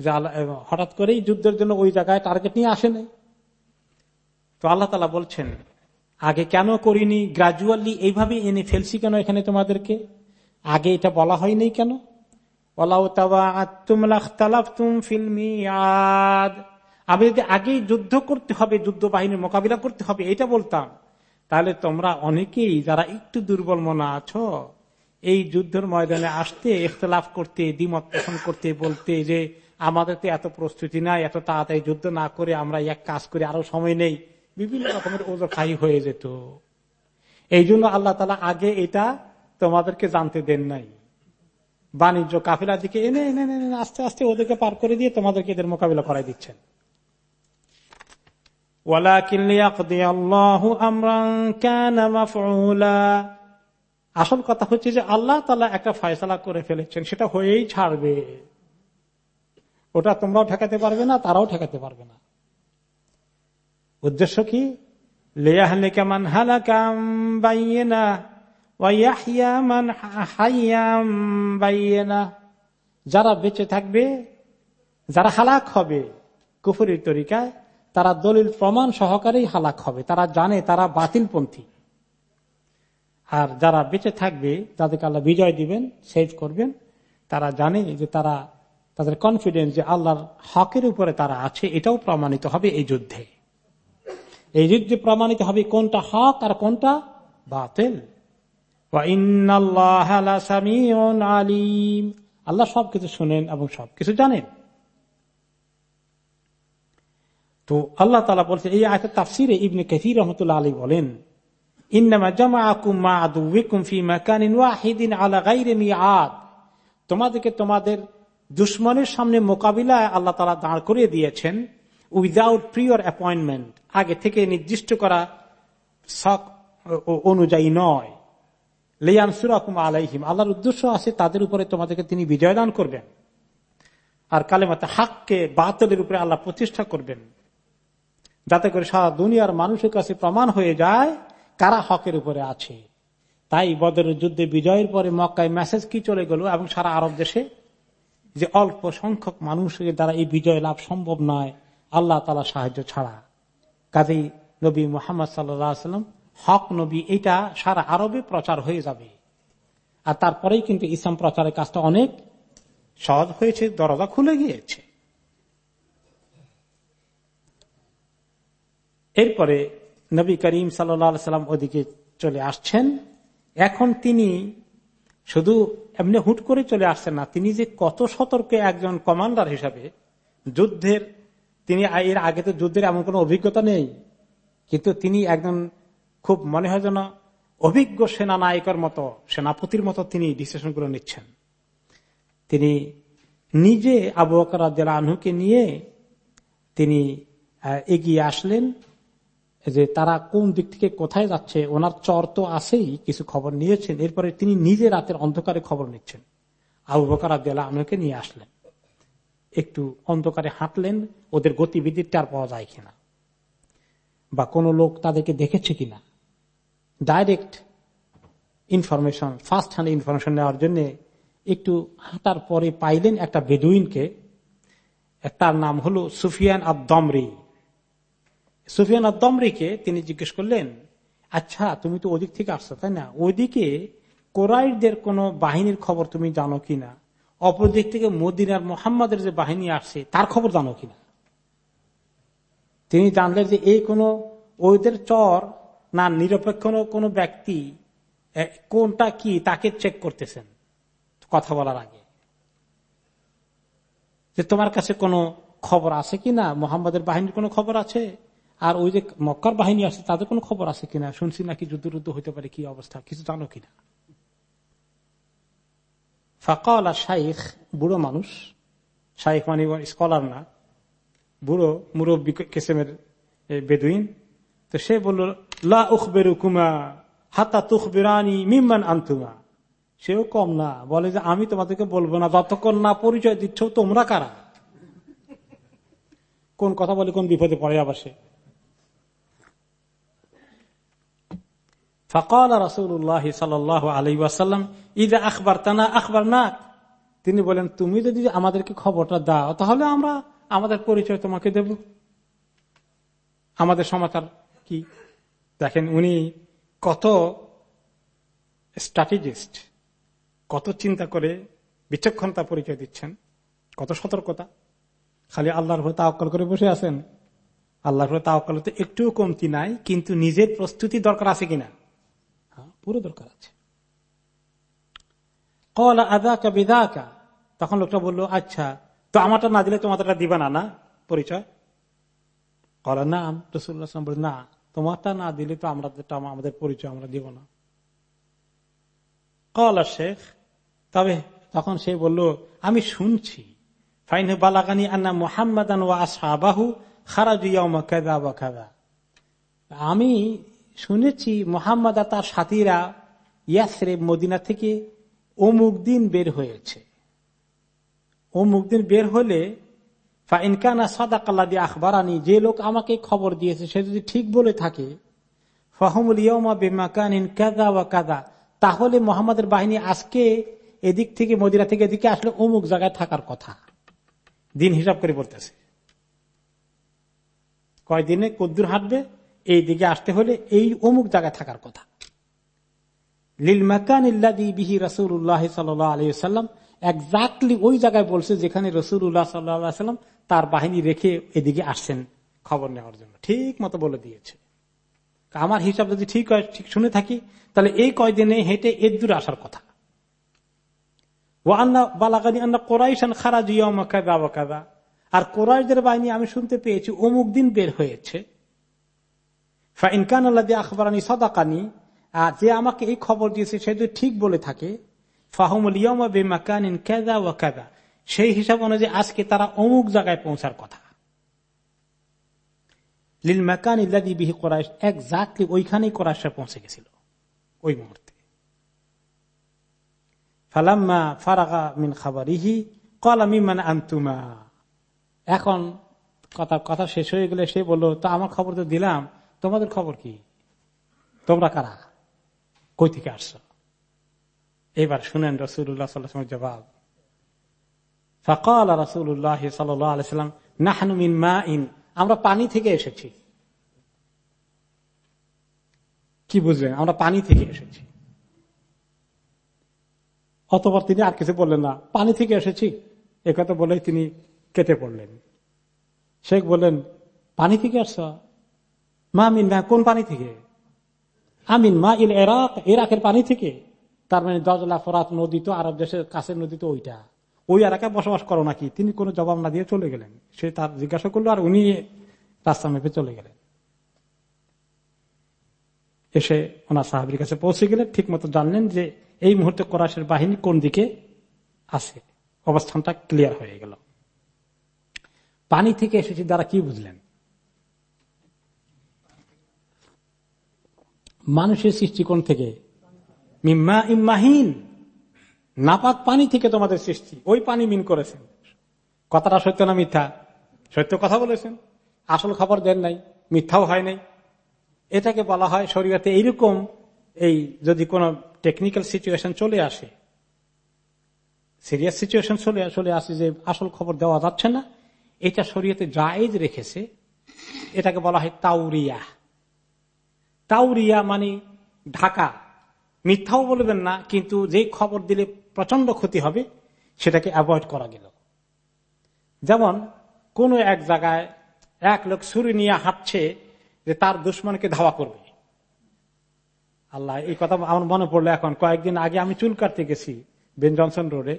যে আল্লাহ, হঠাৎ করেই যুদ্ধের জন্য ওই জায়গায় টার্গেট নিয়ে আসেনি। তো আল্লাহ তালা বলছেন, আগে কেন করিনি? গ্রাজুয়ালি এইভাবে এনে ফেলছি কেন এখানে তোমাদেরকে? আগে এটা বলা হয়নি কেন? আমি যদি আগেই যুদ্ধ করতে হবে, যুদ্ধ বাহিনীর মোকাবিলা করতে হবে এটা বলতাম। তাহলে তোমরা অনেকেই যারা একটু দুর্বল মনে আছো, এই যুদ্ধের ময়দানে আসতে, ইখতলাফ করতে, দ্বিমত পোষণ করতে, বলতে যে, আমাদের তো এত প্রস্তুতি নাই, এত তাড়াতাড়ি যুদ্ধ না করে আমরা এক কাজ করে, আরও সময় নেই। বিভিন্ন রকমের ওজোর খাই হয়ে যেত। এই জন্য আল্লাহ তালা আগে এটা তোমাদেরকে জানতে দেন নাই। বাণিজ্য কাফিলার দিকে এনে এনে এনে আস্তে আস্তে ওদেরকে পার করে দিয়ে তোমাদেরকে এদের মোকাবিলা করাই দিচ্ছেন। আসল কথা হচ্ছে যে আল্লাহ তালা একটা ফয়সলা করে ফেলেছেন, সেটা হয়েই ছাড়বে। ওটা তোমরাও ঠেকাতে পারবে না, তারাও ঠেকাতে পারবে না। উদ্দেশ্য কি? হালাকাম বাইয়েনা যারা বেঁচে থাকবে, যারা হালাক হবে কুফুরির তরিকায়, তারা দলিল প্রমাণ সহকারেই হালাক হবে। তারা জানে, তারা বাতিলপন্থী। আর যারা বেঁচে থাকবে, যাদেরকে আল্লাহ বিজয় দিবেন, সেভ করবেন, তারা জানে যে তারা, তাদের কনফিডেন্স যে আল্লাহর হকের উপরে তারা আছে, এটাও প্রমাণিত হবে এই যুদ্ধে। এই যুদ্ধে প্রমাণিত হবে কোনটা হক আর কোনটা বাতিল। আলিম। আল্লাহ সবকিছু শুনেন এবং সবকিছু জানেন। তো আল্লাহ তালা বলছে, এই আয়তের তাফসিরে ইবনে কেথির রহমতুল্লাহ আলী বলেন তোমাদেরকে তোমাদের দুশ্মনের সামনে মোকাবিলায় আল্লাহ তালা দাঁড় করিয়ে দিয়েছেন। উইদাউট প্রিয়র অ্যাপয়েন্টমেন্ট আগে থেকে নির্দিষ্ট করা শখ অনুযায়ী নয়। লেয়ান সুরাকুম আলাইহিম, আল্লাহর উদ্দেশ্য আছে তাদের উপরে তোমাদেরকে তিনি বিজয় দান করবেন। আর কালেমাতে হাককে, বাতলের উপরে আল্লাহ প্রতিষ্ঠা করবেন। যাতে করে সারা দুনিয়ার মানুষের কাছে প্রমাণ হয়ে যায় কারা হকের উপরে আছে। তাই বদরের যুদ্ধে বিজয়ের পরে মক্কায় মেসেজ কি চলে গেল এবং সারা আরব দেশে যে অল্প সংখ্যক মানুষের দ্বারা এই বিজয় লাভ সম্ভব নয়। আল্লাহ তালা সাহায্য ছাড়া। কাজী নবী মোহাম্মদ সাল্লাম হক নবী এটা সারা আরবে প্রচার হয়ে যাবে। আর তারপরেই কিন্তু ইসলাম প্রচারের কাজটা অনেক সহজ হয়েছে, দরজা খুলে গিয়েছে। এরপরে নবী করিম সাল্লাম ওদিকে চলে আসছেন। এখন তিনি শুধু এমনি হুট করে চলে আসছেন না, তিনি যে কত সতর্ক একজন কমান্ডার হিসাবে যুদ্ধের তিনি এর আগে তো যুদ্ধের এমন কোন অভিজ্ঞতা নেই। কিন্তু তিনি একজন খুব মনে হয় যেন অভিজ্ঞ সেনানায়কের মতো, সেনাপতির মতো তিনি ডিসিশনগুলো নিচ্ছেন। তিনি নিজে আবু বকর আনহুকে নিয়ে তিনি এগিয়ে আসলেন যে তারা কোন দিক থেকে কোথায় যাচ্ছে, ওনার চর তো আছেই, কিছু খবর নিয়েছেন। এরপরে তিনি নিজে রাতের অন্ধকারে খবর নিচ্ছেন। আবু বকর আবদুল্লাহ আনহুকে নিয়ে আসলেন। একটু অন্ধকারে হাঁটলেন, ওদের গতিবিধির টার পাওয়া যায় কিনা? বা কোন লোক তাদেরকে দেখেছে কিনা? Direct information first hand information নেওয়ার জন্য একটু হাঁটার পরে পাইলেন একটা বেদুইনকে। তার নাম হলো সুফিয়ান আবদমরি সুফিয়ান আবদমরিকে তিনি জিজ্ঞেস করলেন আচ্ছা তুমি তো ওদিক থেকে আসছো, তাই না? ওইদিকে কোরাইদের কোন বাহিনীর খবর তুমি জানো কিনা? অপরদিক থেকে মদিনার মোহাম্মদের যে বাহিনী আসছে, তার খবর জানো কিনা? তিনি জানলেন যে এই কোন ওদের চর না নিরপেক্ষ কোন ব্যক্তি কোনটা কি তাকে চেক করতেছেন কথা বলার আগে। যে তোমার কাছে কোনো খবর আছে কিনা? মোহাম্মদের বাহিনীর কোনো খবর আছে? আর ওই যে মক্কার বাহিনী আছে তাদের কোনো খবর আছে কিনা? শুনছি নাকি যুদ্ধ যুদ্ধ হইতে পারে, কি অবস্থা? কিছু জানো কিনা? ফাকাল শাইখ, বুড়ো মানুষ। শাইখ মানে স্কলার না। বুড়ো মুরব্বী কেসেমের বেদুইন। তো সে বলল, লা কুমা হাতা তুখ মিম্মান আন্তুমা। সেও কম না। বলে যে, আমি তোমাদেরকে বলব না, যতক্ষণ না পরিচয় দিচ্ছ তোমরা কারা? কোন কথা বলে কোন বিপদে পড়ে আবার সে। ফকাল রাসুল্লাহ সাল আলী ওয়াসাল্লাম ঈদে আখবর তানা আখবর না তিনি বলেন, তুমি যদি আমাদেরকে খবরটা দাও, তাহলে আমরা আমাদের পরিচয় তোমাকে দেব। আমাদের সমাচার কি? দেখেন, উনি কত স্ট্র্যাটেজিস্ট, কত চিন্তা করে বিচক্ষণতা পরিচয় দিচ্ছেন, কত সতর্কতা। খালি আল্লাহর হয়ে তাওকাল করে বসে আছেন। আল্লাহর হয়ে তাওকাল তো একটুও কমতি নাই, কিন্তু নিজের প্রস্তুতি দরকার আছে কিনা? পুরো দরকার আছে। কলা আদাকা বিদাকা তখন লোকটা বলল আচ্ছা তো আমারটা না দিলে তোমাদেরটা দিবা না না? পরিচয়? কলা না রসুল্লাহ বলে না, তোমারটা না দিলে তো আমরা আমাদের পরিচয় আমরা দিব না। কলা শেখ, তবে তখন সে বলল, আমি শুনছি, ফাইন বালাগানি আন্না মোহাম্মদ মোহাম্মদান ও আসাবাহু খারাজুয়া আমি শুনেছি মোহাম্মদ তার সাথীরা ইয়াসরে মদিনা থেকে অমুক দিন বের হয়েছে। অমুক দিন বের হলে ফাইনকানা সাদাকাল্লা দিয়ে আখবরানি, যে লোক আমাকে খবর দিয়েছে, সে যদি ঠিক বলে থাকে, ফাহমুল ইয়মা বেমাকানিন কাদা ওয়া কাদা তাহলে মোহাম্মদের বাহিনী আজকে এদিক থেকে, মদিনা থেকে এদিকে আসলে অমুক জায়গায় থাকার কথা। দিন হিসাব করে বলতেছে। কয়দিনে কদ্দুর হাঁটবে? এই দিকে আসতে হলে এই অমুক জায়গায় থাকার কথা। লিল মাকান বিহি রসুল্লাহ সাল্লাম একজাক্টলি ওই জায়গায় বলছে যেখানে রসুল্লাহ সাল্লাম তার বাহিনী রেখে এদিকে আসছেন খবর নেওয়ার জন্য। ঠিক মতো বলে দিয়েছে। আমার হিসাব যদি ঠিক হয়, ঠিক শুনে থাকি, তাহলে এই কয়দিনে হেঁটে এর দূরে আসার কথা। আর কোরআদের বাহিনী আমি শুনতে পেয়েছি, অমুক দিন বের হয়েছে। আখবরানি সদাকানি আর যে আমাকে এই খবর দিয়েছে সে যদি ঠিক বলে থাকে, ফাহমুল ইয়মা বেমাকানিন কেদা ও কেদা সেই হিসাব অনুযায়ী আজকে তারা অমুক জায়গায় পৌঁছার কথা। লিল মাকান ইল্লাদি বিহি কোরআশ একজাক্টলি ওইখানেই কোরআশরা পৌঁছে গেছিল, ওই মুহূর্তে। ফালাম্মা ফারাগা মিন খাবার খাবারিহি কলামি মানে আন্তুমা। এখন কথা কথা শেষ হয়ে গেলে সে বলল, তো আমার খবর তো দিলাম। তোমাদের খবর কি? তোমরা কারা? কই থেকে আসছো? এবার শুনেন রসুল্লাহ জবাব। ফকাল রসুল্লাহ সাল্লাম নাহানুমিন মা ইন আমরা পানি থেকে এসেছি। কি বুঝলেন? আমরা পানি থেকে এসেছি। অতবার তিনি আর কিছু বললেন না। পানি থেকে এসেছি। একথা বলে তিনি কেটে পড়লেন। শেখ বললেন, পানি থেকে আসছ? মা মিন না কোন পানি থেকে? আমিন মা ইল এরাক, এরাকের পানি থেকে। তার মানে দজলা, ফরাত, নদী তো আরব দেশের কাছের নদী তো ওইটা। ওই এলাকায় বসবাস করো নাকি? তিনি কোনো জবাব না দিয়ে চলে গেলেন। সে তার জিজ্ঞাসা করল, আর উনি রাস্তা মেপে চলে গেলেন। এসে ওনার সাহাবির কাছে পৌঁছে গেলেন ঠিক মতো জানলেন যে এই মুহূর্তে কোরআশের বাহিনী কোন দিকে আছে। অবস্থানটা ক্লিয়ার হয়ে গেল। পানি থেকে এসেছি দ্বারা কি বুঝলেন? মানুষের সৃষ্টিকোণ থেকে। মিম্মা ইম্মাহীন। নাপাক পানি থেকে তোমাদের সৃষ্টি। ওই পানি মিন করেছেন। কথাটা সত্য না মিথ্যা? সত্য কথা বলেছেন। আসল খবর দেন নাই। মিথ্যাও হয় নাই। এটাকে বলা হয় শরীরতে এইরকম এই যদি কোন টেকনিক্যাল সিচুয়েশন চলে আসে সিরিয়াস সিচুয়েশন চলে চলে আসে যে আসল খবর দেওয়া যাচ্ছে না, এটা শরীয়তে জায়েজ রেখেছে। এটাকে বলা হয় তাউরিয়া তাউরিয়া মানে ঢাকা। মিথ্যাও বলবেন না, কিন্তু যে খবর দিলে প্রচণ্ড ক্ষতি হবে, সেটাকে অ্যাভয়েড করা গেল। যেমন, কোন এক জায়গায় এক লোক ছুরি নিয়ে হাঁটছে যে তার দুশ্মনকে ধাওয়া করবে। আল্লাহ, এই কথা আমার মনে পড়ল এখন। কয়েকদিন আগে আমি চুল কাটতে গেছি বেন জনসন রোডে।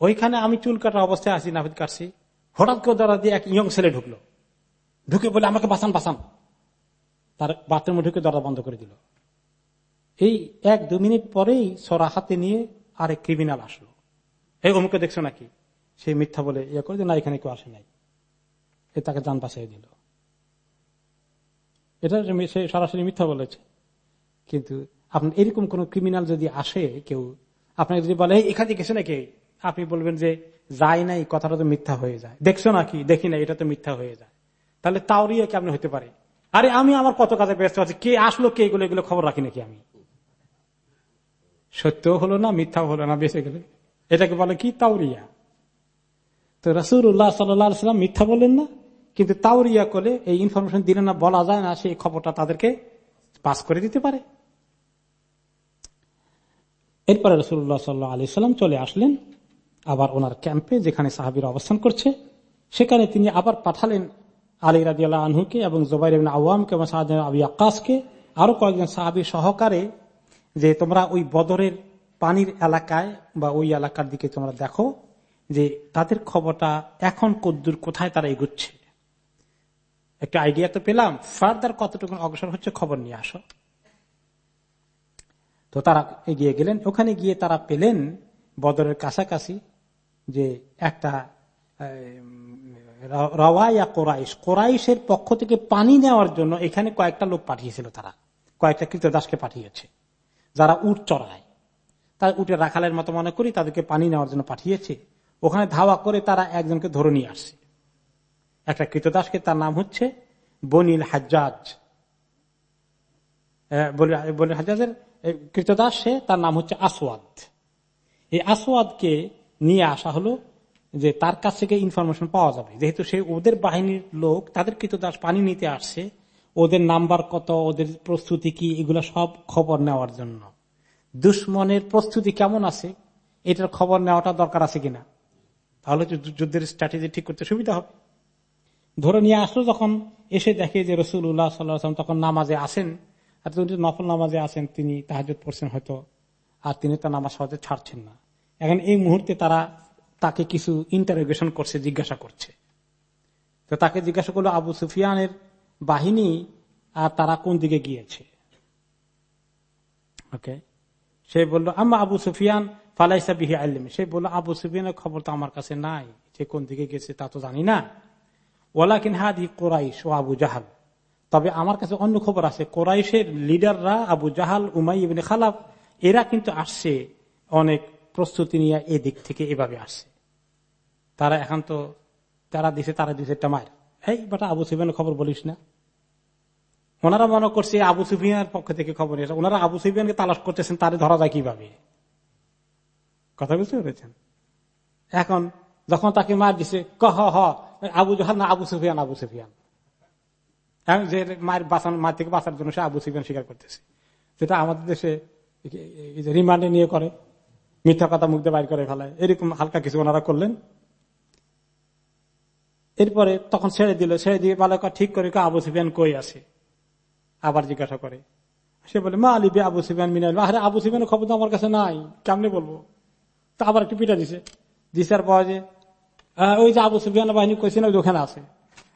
ওইখানে আমি চুল কাটার অবস্থায় আসি নাভিদ কাটছি। হঠাৎ করে দ্বারা দিয়ে এক ইয়ং ছেলে ঢুকলো। ঢুকে বলে, আমাকে বাঁচান বাঁচান। তার বাথরুমে ঢুকে দরজা বন্ধ করে দিল। এই এক দু মিনিট পরেই সরা হাতে নিয়ে আরেক ক্রিমিনাল আসলো। এই অমুকে দেখছ নাকি? সে মিথ্যা বলে ইয়ে করে না, এখানে কেউ আসে নাই। এ তাকে যান বাঁচাই দিল। এটা সে সরাসরি মিথ্যা বলেছে। কিন্তু আপনার এরকম কোন ক্রিমিনাল যদি আসে কেউ, আপনাকে যদি বলে এখানে গেছে নাকি? আপনি বলবেন যে, যাই নাই, কথাটা তো মিথ্যা হয়ে যায়। দেখছ নাকি? দেখি না এটা তো মিথ্যা হয়ে যায়। তাহলে তাওরিয়া কেমন হতে পারে? আরে আমি আমার কত কাজে ব্যস্ত আছি? কে আসলো, কে এগুলো এগুলো খবর রাখি নাকি আমি? সত্য হলো না, মিথ্যাও হলো না, বেঁচে গেলে। এটাকে বলে কি? তাওরিয়া। তো রাসুল্লাহ সাল্লাম মিথ্যা বললেন না, কিন্তু তাওরিয়া করে এই ইনফরমেশন দিলে না, বলা যায় না, সেই খবরটা তাদেরকে পাস করে দিতে পারে। এরপরে রসুল্লাহ সাল্লাহ আলি সাল্লাম চলে আসলেন, আবার ওনার ক্যাম্পে যেখানে সাহাবির অবস্থান করছে, সেখানে তিনি আবার পাঠালেন আলী রাজি আল্লাহ আনহুকে এবং জোবাইর আওয়ামকে এবং আবি আকাশকে আরও কয়েকজন সাহাবি সহকারে যে তোমরা ওই বদরের পানির এলাকায় বা ওই এলাকার দিকে তোমরা দেখো যে তাদের খবরটা এখন কদ্দুর কোথায় তারা এগুচ্ছে। একটা আইডিয়া তো পেলাম ফার্দার কতটুকু অগ্রসর হচ্ছে খবর নিয়ে আসো। তো তারা এগিয়ে গেলেন, ওখানে গিয়ে তারা পেলেন বদরের কাছাকাছি যে একটা রওয়াইয়া কোরাইশ। কোরাইশের পক্ষ থেকে পানি নেওয়ার জন্য এখানে কয়েকটা লোক পাঠিয়েছিল তারা। কয়েকটা কৃতদাসকে পাঠিয়েছে, যারা উট চড়ায়। তার উঠে রাখালের মতো মনে করি তাদেরকে পানি নেওয়ার জন্য পাঠিয়েছে। ওখানে ধাওয়া করে তারা একজনকে ধরে নিয়ে আসছে। একটা কৃতদাসকে তার নাম হচ্ছে বনিল হাজ্জাজ। বনিল হাজ্জাজের কৃতদাস সে তার নাম হচ্ছে আসওয়াদ। এই আসওয়াদকে নিয়ে আসা হলো যে তার কাছ থেকে ইনফরমেশন পাওয়া যাবে। যেহেতু সে ওদের বাহিনীর লোক, তাদের কিন্তু কৃতদাস পানি নিতে আসছে। ওদের নাম্বার কত, ওদের প্রস্তুতি কি, এগুলো সব খবর নেওয়ার জন্য। দুশ্মনের প্রস্তুতি কেমন আছে? এটার খবর নেওয়াটা দরকার আছে কিনা? তাহলে যুদ্ধের স্ট্র্যাটেজি ঠিক করতে সুবিধা হবে। ধরে নিয়ে আসলো যখন, এসে দেখে যে রসুল উল্লাহ সাল্লাম তখন নামাজে আসেন আর নফল নামাজে আসেন তিনি তাহাজুদ পড়ছেন হয়তো। আর তিনি তার নামাজ সহজে ছাড়ছেন না। এখন এই মুহূর্তে তারা তাকে কিছু ইন্টারোগেশন করছে, জিজ্ঞাসা করছে। তো তাকে জিজ্ঞাসা করল, আবু সুফিয়ানের বাহিনী আর তারা কোন দিকে গিয়েছে? ওকে সে বলল, আম্মা আবু সুফিয়ান ফালাইসা বিহি আলিম সে বলল, আবু সুফিয়ানের খবর তো আমার কাছে নাই। সে কোন দিকে গেছে তা তো জানি না। ওলাকিন হাদি কোরাইশ ও আবু জাহাল। তবে আমার কাছে অন্য খবর আছে। কোরাইশের লিডাররা আবু জাহাল, উমাই খালাফ, এরা কিন্তু আসছে অনেক প্রস্তুতি নিয়ে এদিক থেকে এভাবে আসছে। তারা এখন তো, তারা দিছে তারা দিছে একটা মায়ের এই বাটা, আবু সুফিয়ানের খবর বলিস না। ওনারা মনে করছে আবু সুফিয়ানের পক্ষ থেকে খবর এসে ওনারা আবু সুফিয়ানকে তালাশ করতেছেন, তারে ধরা যায় কীভাবে? কথা বুঝতে পেরেছেন? এখন যখন তাকে মার দিছে কহ হ আবু জাহাল না আবু সুফিয়ান আবু সুফিয়ান। এখন যে মায়ের বাঁচান, মা থেকে বাঁচার জন্য সে আবু সুফিয়ান স্বীকার করতেছে। যেটা আমাদের দেশে রিমান্ডে নিয়ে করে। মিথ্যা কথা মুখ দিয়ে বাইর করে ফেলায়। এরকম হালকা কিছু ওনারা করলেন। এরপরে তখন ছেড়ে দিল। ছেড়ে দিয়ে বালকা ঠিক করে আবু সুফিয়ান কই আছে? আবার জিজ্ঞাসা করে। সে বলে, মা আলিবে আবু সুফিয়ান মিনাল আরে, আবু সুফিয়ানের খবর তো আমার কাছে নাই। কেমনে বলব? তা আবার একটু পিঠা দিছে। দিশার পাওয়া যে ওই যে আবু সুফিয়ান বাহিনী কইছে না ওখানে আছে।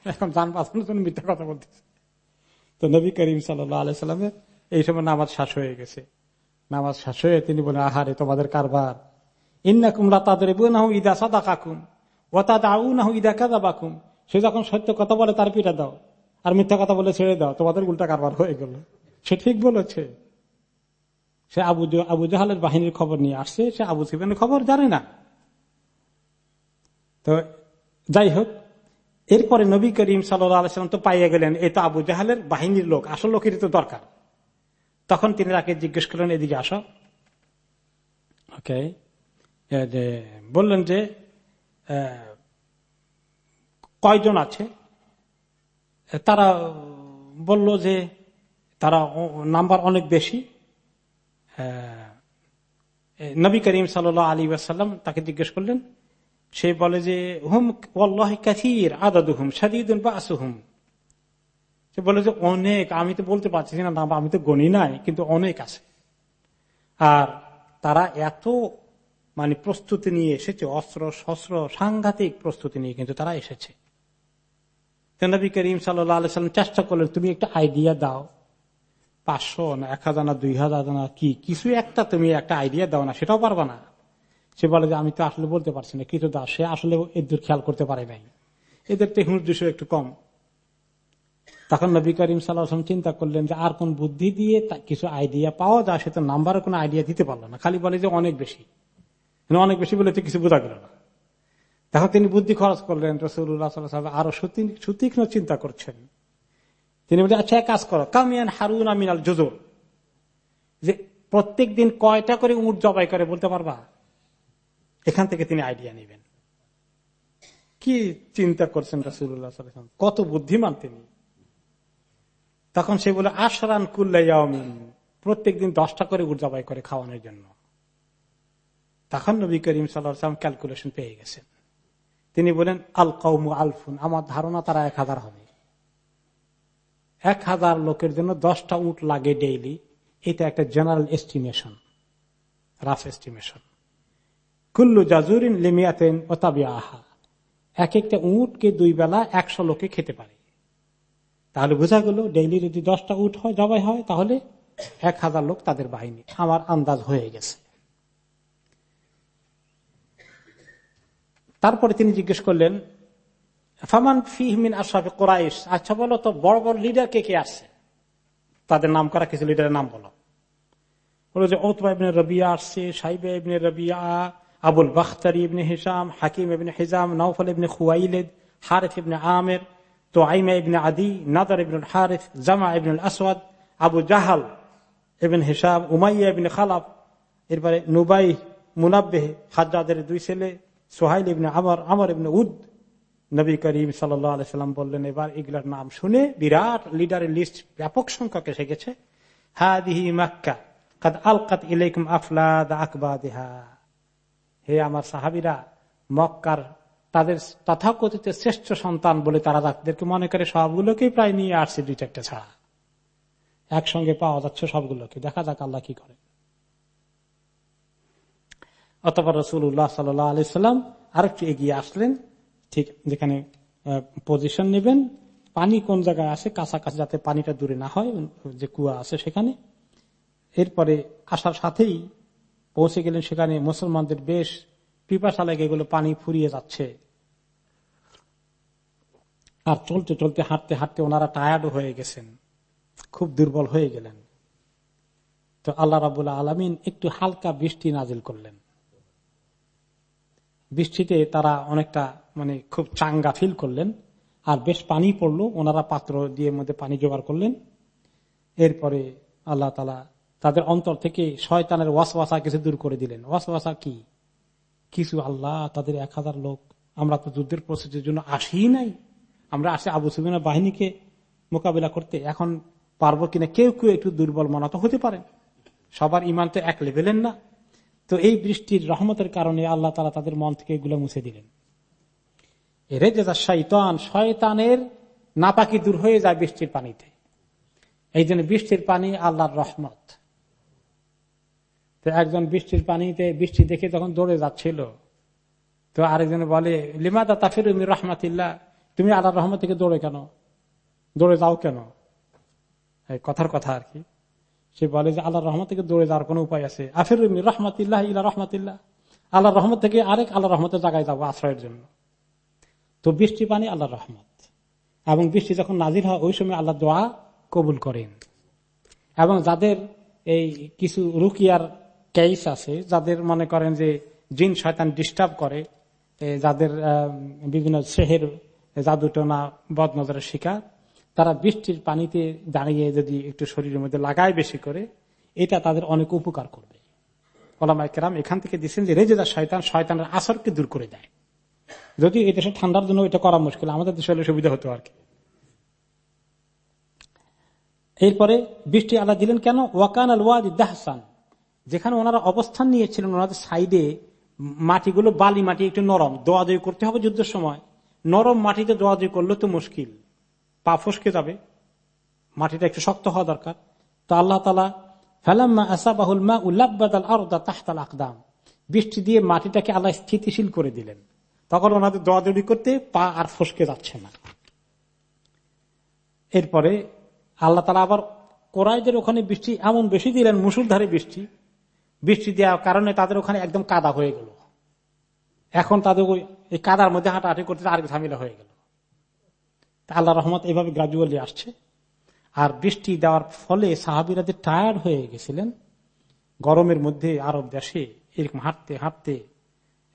এখন যান বাঁচানোর জন্য মিথ্যা কথা বলতেছে। তো নবী করিম সাল্লামের এই সময় নামাজ শ্বাস হয়ে গেছে। নামাজ শ্বাস হয়ে তিনি বলেন, আহারে, তোমাদের কারবার। ইন্না কুমলা তাদের ইদা সাদা কাকুম ওতা দাউ না ইদা কাদা বাকুম সে যখন সত্য কথা বলে, তার পিঠা দাও। আর মিথ্যা কথা বলে ছেড়ে দাও। তোমাদের উল্টা কারবার হয়ে গেল। সে ঠিক বলেছে। সে আবু আবু জাহালের বাহিনীর খবর নিয়ে আসছে। সে আবু সিফানের খবর জানে না। তো যাই হোক, এরপরে নবী করিম সাল্লাম তো পাইয়া গেলেন এই তো আবু জাহালের বাহিনীর লোক, আসল লোকেরই তো দরকার। তখন তিনি তাকে জিজ্ঞেস করলেন, এদিকে আসো। ওকে বললেন যে কয়জন আছে? তারা বলল যে তারা নাম্বার অনেক বেশি। নবী করিম সাল আলী ওয়াসাল্লাম তাকে জিজ্ঞেস করলেন, সে বলে যে, হুম ওল্লাহ আদাদু হুম সাদিদুন বা আসুহুম সে বলে যে, অনেক, আমি তো বলতে পারছি না, আমি তো গণি নাই, কিন্তু অনেক আছে। আর তারা এত মানে প্রস্তুতি নিয়ে এসেছে, অস্ত্র, শস্ত্র, সাংঘাতিক প্রস্তুতি নিয়ে কিন্তু তারা এসেছে। নবী করিম সাল্লাম চেষ্টা করলেন, তুমি একটা আইডিয়া দাও, পাঁচশো না, এক হাজার না, দুই হাজার না, কি কিছু একটা তুমি একটা আইডিয়া দাও না, সেটাও পারবা না। সে বলে যে, আমি তো আসলে বলতে পারছি না কিছু দাও সে আসলে এদের খেয়াল করতে পারে নাই। এদের তো দুশো একটু কম। তখন নবী করিম সাল্লাম চিন্তা করলেন যে আর কোন বুদ্ধি দিয়ে কিছু আইডিয়া পাওয়া যায়, সে তো নাম্বারে কোনো আইডিয়া দিতে পারল না। খালি বলে যে অনেক বেশি। কিন্তু অনেক বেশি বলে কিছু বোঝা গেল না। তখন তিনি বুদ্ধি খরচ করলেন রসুল্লাহ সাল্লাহ আরও সতী- সুতীক্ষ্ণ চিন্তা করছেন। তিনি বলছেন আচ্ছা এক কাজ করো। কামিয়ান হারুন আমিনাল জুজুর। যে প্রত্যেক দিন কয়টা করে উঠ জবাই করে বলতে পারবা? এখান থেকে তিনি আইডিয়া নেবেন। কি চিন্তা করছেন রাসুল্লাহ কত বুদ্ধিমান তিনি। তখন সে বলে, আশরান কুল্লাইয়ামিন প্রত্যেক দিন দশটা করে উঠ জবাই করে খাওয়ানোর জন্য। তখন নবী করিম সাল্লাম ক্যালকুলেশন পেয়ে গেছেন। তিনি বলেন, আল কৌমু আলফুন। আমার ধারণা তারা এক হাজার হবে। এক হাজার লোকের জন্য দশটা উট লাগে ডেইলি এটা একটা জেনারেল এস্টিমেশন রাফ এস্টিমেশন কুল্লু জাজুরিন লিমিয়াতেন ও তাবিয়া আহা এক একটা উটকে দুই বেলা একশো লোকে খেতে পারে। তাহলে বোঝা গেল ডেইলি যদি দশটা উঠ হয়, জবাই হয়, তাহলে এক হাজার লোক তাদের বাহিনী। আমার আন্দাজ হয়ে গেছে। তারপরে তিনি জিজ্ঞেস করলেন, ফামান ফিহমিন আশাফে কোরাইশ? আচ্ছা বলো তো, বড় বড় লিডার কে কে আসছে তাদের নাম করা কিছু লিডারের নাম বলো। বলো যে ওতবা ইবনে রবিয়া আসছে, সাইবে ইবনে রবিয়া, আবুল বাখতারি ইবনে হিসাম হাকিম ইবনে হিজাম নৌফল ইবনে খুয়াইলেদ হারিফ ইবনে আমের তো আইমা ইবনে আদি, নাদার ইবনুল হারিফ জামা ইবনুল আসওয়াদ আবু জাহাল ইবন হিসাব উমাইয়া ইবনে খালাফ, এরপরে নুবাই মুনাব্বেহ হাজাদের দুই ছেলে, সোহাইল ইবনে আমর আমর ইবনে উদ। নবী করিম সাল্লাম বললেন, এবার এগুলার নাম শুনে বিরাট লিডারের লিস্ট ব্যাপক সংখ্যক এসে গেছে। হাদিহি মাক্কা, কাদ ইলাইকুম আফলাদ হে আমার সাহাবিরা, মক্কার তাদের তথাকথিত শ্রেষ্ঠ সন্তান বলে তারা তাদেরকে মনে করে সবগুলোকেই প্রায় নিয়ে আসছে দুই ছাড়া। একসঙ্গে পাওয়া যাচ্ছে সবগুলোকে। দেখা যাক আল্লাহ কি করে। অতপর রসুল্লাহ সাল্লাহ আলি সাল্লাম আরেকটু এগিয়ে আসলেন। ঠিক যেখানে পজিশন নেবেন। পানি কোন জায়গায় আসে? কাছাকাছি যাতে পানিটা দূরে না হয়, যে কুয়া আছে সেখানে। এরপরে আসার সাথেই পৌঁছে গেলেন সেখানে মুসলমানদের বেশ পিপাসা লেগে এগুলো পানি ফুরিয়ে যাচ্ছে। আর চলতে চলতে হাঁটতে হাঁটতে ওনারা টায়ার্ড হয়ে গেছেন। খুব দুর্বল হয়ে গেলেন। তো আল্লাহ রাবুল্লাহ আলমিন একটু হালকা বৃষ্টি নাজিল করলেন। বৃষ্টিতে তারা অনেকটা মানে খুব চাঙ্গা ফিল করলেন। আর বেশ পানি পড়ল, ওনারা পাত্র দিয়ে মধ্যে পানি জোগাড় করলেন। এরপরে আল্লাহ তালা তাদের অন্তর থেকে শয়তানের ওয়াসওয়াসা কিছু দূর করে দিলেন। ওয়াসওয়াসা কি? কিছু আল্লাহ, তাদের এক হাজার লোক, আমরা তো যুদ্ধের প্রস্তুতির জন্য আসি নাই। আমরা আসি আবু সুবিনা বাহিনীকে মোকাবিলা করতে। এখন পারব কিনা? কেউ কেউ একটু দুর্বল মনা তো হতে পারে। সবার ইমান তো এক লেভেলের না। তো এই বৃষ্টির রহমতের কারণে আল্লাহ তালা তাদের মন থেকে এগুলো মুছে দিলেন। এরে যে শৈতান শয়তানের নাপাকি দূর হয়ে যায় বৃষ্টির পানিতে। এই জন্য বৃষ্টির পানি আল্লাহর রহমত। তো একজন বৃষ্টির পানিতে, বৃষ্টি দেখে তখন দৌড়ে যাচ্ছিল। তো আরেকজনে বলে, লিমাদা তাফির রহমাতিল্লাহ? তুমি আল্লাহ রহমত থেকে দৌড়ে কেন? দৌড়ে যাও কেন? কথার কথা আর কি। সে বলে যে আল্লাহ রহমত থেকে দৌড়ে যাওয়ার কোন উপায় আছে? আফির রহমাতিল্লাহ ইলা রহমাতিল্লাহ? আল্লাহ রহমত থেকে আরেক আল্লাহ রহমতের জায়গায় যাব আশ্রয়ের জন্য। তো বৃষ্টি পানি আল্লাহ রহমত। এবং বৃষ্টি যখন নাজির হয়, ওই সময় আল্লাহ দোয়া কবুল করেন। এবং যাদের এই কিছু রুকিয়ার কেস আছে যাদের মনে করেন যে জিন শয়তান ডিস্টার্ব করে যাদের বিভিন্ন সেহের জাদুটনা বদনজরের শিকার, তারা বৃষ্টির পানিতে দাঁড়িয়ে যদি একটু শরীরের মধ্যে লাগায় বেশি করে, এটা তাদের অনেক উপকার করবে। ওলামাইকেরাম এখান থেকে দিচ্ছেন যে রেজেদার শয়তান শয়তানের আসরকে দূর করে দেয়। যদি এই দেশে ঠান্ডার জন্য এটা করা মুশকিল, আমাদের দেশে হলে সুবিধা হতো আর কি। এরপরে বৃষ্টি আল্লাহ দিলেন কেন? ওয়াকান আল ওয়াদ দাহসান। যেখানে ওনারা অবস্থান নিয়েছিলেন, ওনাদের সাইডে মাটিগুলো, বালি মাটি একটু নরম, দোয়াদই করতে হবে যুদ্ধের সময়। নরম মাটিতে দোয়াদই করলে তো মুশকিল। পা ফসকে যাবে। মাটিটা একটু শক্ত হওয়া দরকার। তো আল্লাহ তালা ফেলাম্মা আসাবাহুল মা উল্লাবাদ আরদা তাহতাল আকদাম। বৃষ্টি দিয়ে মাটিটাকে আল্লাহ স্থিতিশীল করে দিলেন। তখন ওনাদের দোয়াদৌড়ি করতে পা আর ফসকে যাচ্ছে না। এরপরে আল্লাহ তালা আবার কোরআদের ওখানে বৃষ্টি এমন বেশি দিলেন, মুসুলধারে বৃষ্টি বৃষ্টি দেওয়ার কারণে তাদের ওখানে একদম কাদা হয়ে গেল। এখন তাদের ওই এই কাদার মধ্যে হাঁটাহাঁটি করতে আরেক ঝামেলা হয়ে গেল। আল্লাহ রহমত এভাবে গ্রাজুয়ালি আসছে। আর বৃষ্টি দেওয়ার ফলে সাহাবিরা যে টায়ার্ড হয়ে গেছিলেন, গরমের মধ্যে আরব দেশে এরকম হাঁটতে হাঁটতে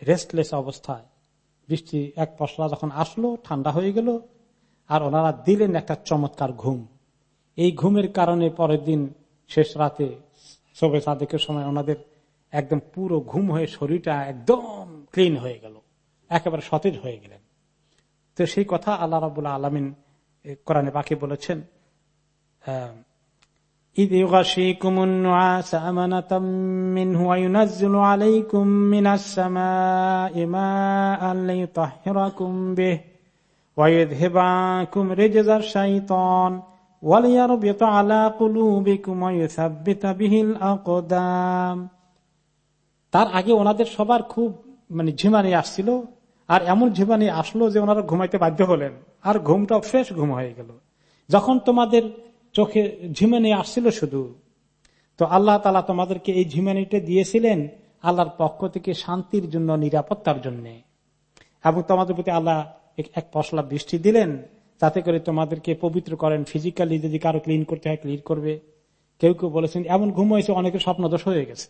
রেস্টলেস অবস্থায় বৃষ্টি এক পশলা যখন আসলো, ঠান্ডা হয়ে গেল, আর ওনারা দিলেন একটা চমৎকার ঘুম। এই ঘুমের কারণে পরের দিন শেষ রাতে সবে সাদেকের সময় ওনাদের একদম পুরো ঘুম হয়ে শরীরটা একদম ক্লিন হয়ে গেল। একেবারে সতেজ হয়ে গেলেন। তো সেই কথা আল্লাহ রাবুল্লাহ আলমিন কোরআনে বাকি বলেছেন إذ তার আগে ওনাদের সবার খুব মানে ঝিমানি আসছিল আর এমন ঝিমানি আসলো যে ওনারা ঘুমাইতে বাধ্য হলেন। আর ঘুমটা ফ্রেশ ঘুম হয়ে গেল। যখন তোমাদের চোখে ঝিমানি আসছিল শুধু, তো আল্লাহ তালা তোমাদেরকে এই ঝিমানিটা দিয়েছিলেন আল্লাহর পক্ষ থেকে শান্তির জন্য, নিরাপত্তার জন্য। এবং তোমাদের প্রতি আল্লাহ এক পশলা বৃষ্টি দিলেন। তাতে করে তোমাদেরকে পবিত্র করেন ফিজিক্যালি যদি কারও ক্লিন করতে হয় ক্লিন করবে। কেউ কেউ বলেছেন, এমন ঘুম হয়েছে, অনেকের স্বপ্ন দোষ হয়ে গেছে।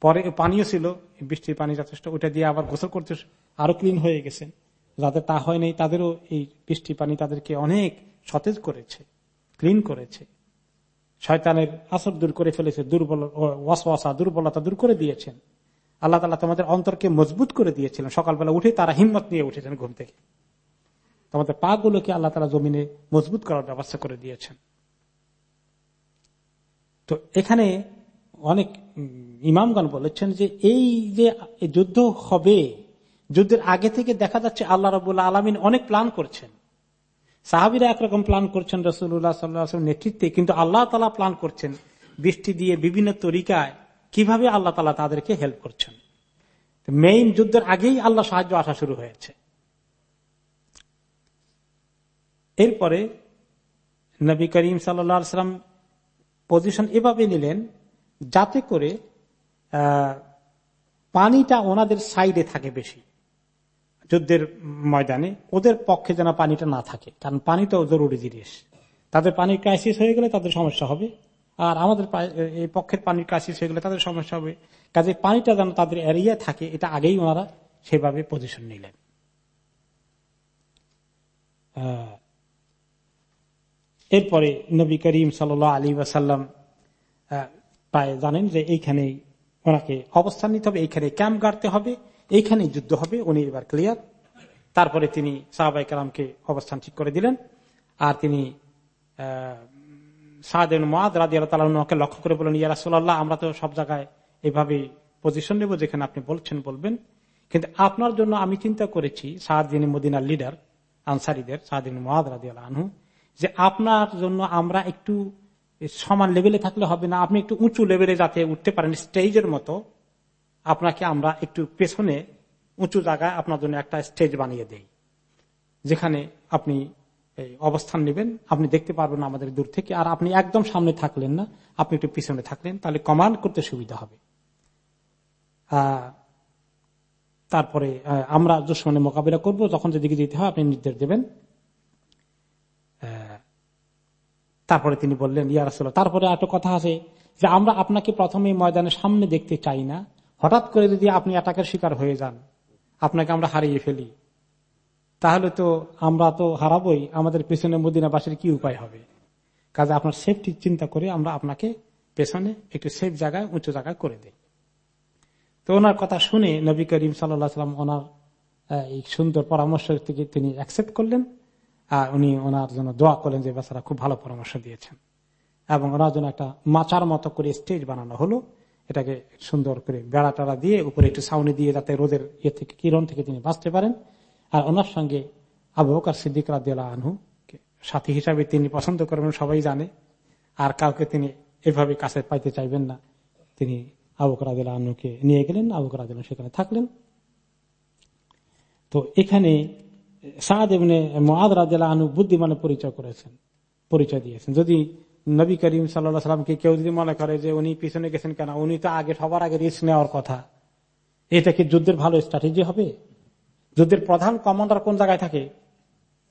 পরে পানিও ছিল, বৃষ্টির পানি যথেষ্ট ওটা দিয়ে আবার গোসল করতে আরও ক্লিন হয়ে গেছেন যাদের তা হয় নাই, তাদেরও এই বৃষ্টি পানি তাদেরকে অনেক সতেজ করেছে ক্লিন করেছে। শয়তানের আসর দূর করে ফেলেছে, দুর্বল ওয়াসওয়াসা, দুর্বলতা দূর করে দিয়েছেন। আল্লাহ তালা তোমাদের অন্তরকে মজবুত করে দিয়েছিলেন। সকালবেলা উঠে তারা হিম্মত নিয়ে উঠেছেন ঘুম থেকে। তোমাদের পা গুলোকে আল্লাহ তালা জমিনে মজবুত করার ব্যবস্থা করে দিয়েছেন। তো এখানে অনেক ইমামগণ বলেছেন যে এই যে যুদ্ধ হবে, যুদ্ধের আগে থেকে দেখা যাচ্ছে আল্লাহ রবুল্লা আলমিন অনেক প্ল্যান করছেন। সাহাবিরা একরকম প্ল্যান করছেন রসুল্লাহ সাল্লাহ নেতৃত্বে, কিন্তু আল্লাহ তালা প্ল্যান করছেন বৃষ্টি দিয়ে বিভিন্ন তরিকায় কীভাবে আল্লাহ তালা তাদেরকে হেল্প করছেন। মেইন যুদ্ধের আগেই আল্লাহ সাহায্য আসা শুরু হয়েছে। এরপরে নবী করিম সাল্লাম পজিশন এভাবে নিলেন যাতে করে পানিটা ওনাদের সাইডে থাকে বেশি। যুদ্ধের ময়দানে ওদের পক্ষে যেন পানিটা না থাকে, কারণ পানিটাও জরুরি জিনিস। তাদের পানির ক্রাইসিস হয়ে গেলে তাদের সমস্যা হবে, আর আমাদের এই পক্ষের পানির ক্রাইসিস হয়ে গেলে তাদের সমস্যা হবে। কাজে পানিটা যেন তাদের এরিয়া থাকে, এটা আগেই ওনারা সেভাবে পজিশন নিলেন। এরপরে নবী করিম সাল আলী ওয়াসাল্লাম প্রায় জানেন যে এইখানে ওনাকে অবস্থান নিতে হবে, এইখানে ক্যাম্প গাড়তে হবে, এইখানে যুদ্ধ হবে, উনি এবার ক্লিয়ার তারপরে তিনি সাহাবাই কালামকে অবস্থান ঠিক করে দিলেন। আর তিনি লক্ষ্য করে বলেন ইয়া আমরা তো সব জায়গায় এভাবে পজিশন নেব যেখানে আপনি বলছেন, বলবেন। কিন্তু আপনার জন্য আমি চিন্তা করেছি সাহাদিন মদিনার লিডার আনসারিদের সাহাদিন মহাদ রাজি আল্লাহ আনহু যে আপনার জন্য আমরা একটু সমান লেভেলে থাকলে হবে না, আপনি একটু উঁচু লেভেলে যাতে উঠতে পারেন স্টেজের মতো, আপনাকে আমরা একটু পেছনে উঁচু জায়গায় আপনার জন্য একটা স্টেজ বানিয়ে দেই, যেখানে আপনি অবস্থান নেবেন, আপনি দেখতে পারবেন আমাদের দূর থেকে, আর আপনি একদম সামনে থাকলেন না, আপনি একটু পিছনে থাকলেন, তাহলে কমান্ড করতে সুবিধা হবে। তারপরে আমরা দুশ্মনে মোকাবিলা করব, যখন যেদিকে যেতে হয় আপনি নির্দেশ দেবেন। তারপরে তিনি বললেন ইয়ারসোল্লাহ তারপরে একটা কথা আছে যে আমরা আপনাকে প্রথমে ময়দানের সামনে দেখতে চাই না। হঠাৎ করে যদি আপনি অ্যাটাকের শিকার হয়ে যান, আপনাকে আমরা হারিয়ে ফেলি। তাহলে তো আমরা তো হারাবই, আমাদের পেছনে মদিনাবাসীর কি উপায় হবে? কাজে আপনার সেফটি চিন্তা করে আমরা আপনাকে পেছনে একটু সেফ জায়গায়, উঁচু জায়গায় করে দিই। তো ওনার কথা শুনে নবী করিম সাল্লাম ওনার এই সুন্দর পরামর্শ থেকে তিনি অ্যাকসেপ্ট করলেন। উনি ওনার জন্য দোয়া করলেন যে বেচারা খুব ভালো পরামর্শ দিয়েছেন। এবং ওনার জন্য একটা মাচার মতো করে স্টেজ বানানো হলো। এটাকে সুন্দর করে বেড়া টাড়া দিয়ে উপরে একটু ছাউনি দিয়ে যাতে রোদের ইয়ে থেকে, কিরণ থেকে তিনি বাঁচতে পারেন। আর ওনার সঙ্গে আবু বকর সিদ্দিক রাদিয়াল আনহু সাথী হিসাবে তিনি পছন্দ করবেন, সবাই জানে। আর কাউকে তিনি এভাবে কাছে পাইতে চাইবেন না। তিনি আবুক রাদিল আনুকে নিয়ে গেলেন আবুক রাদিল সেখানে থাকলেন। তো এখানে সাদ এমনি মহাদ আনু বুদ্ধিমানে পরিচয় করেছেন, পরিচয় দিয়েছেন। যদি নবী করিম সাল্লা সাল্লামকে কেউ যদি মনে করে যে উনি পিছনে গেছেন কেন, উনি তো আগে, সবার আগে রিস্ক নেওয়ার কথা। এটা কি যুদ্ধের ভালো স্ট্র্যাটেজি হবে? যুদ্ধের প্রধান কমান্ডার কোন জায়গায় থাকে?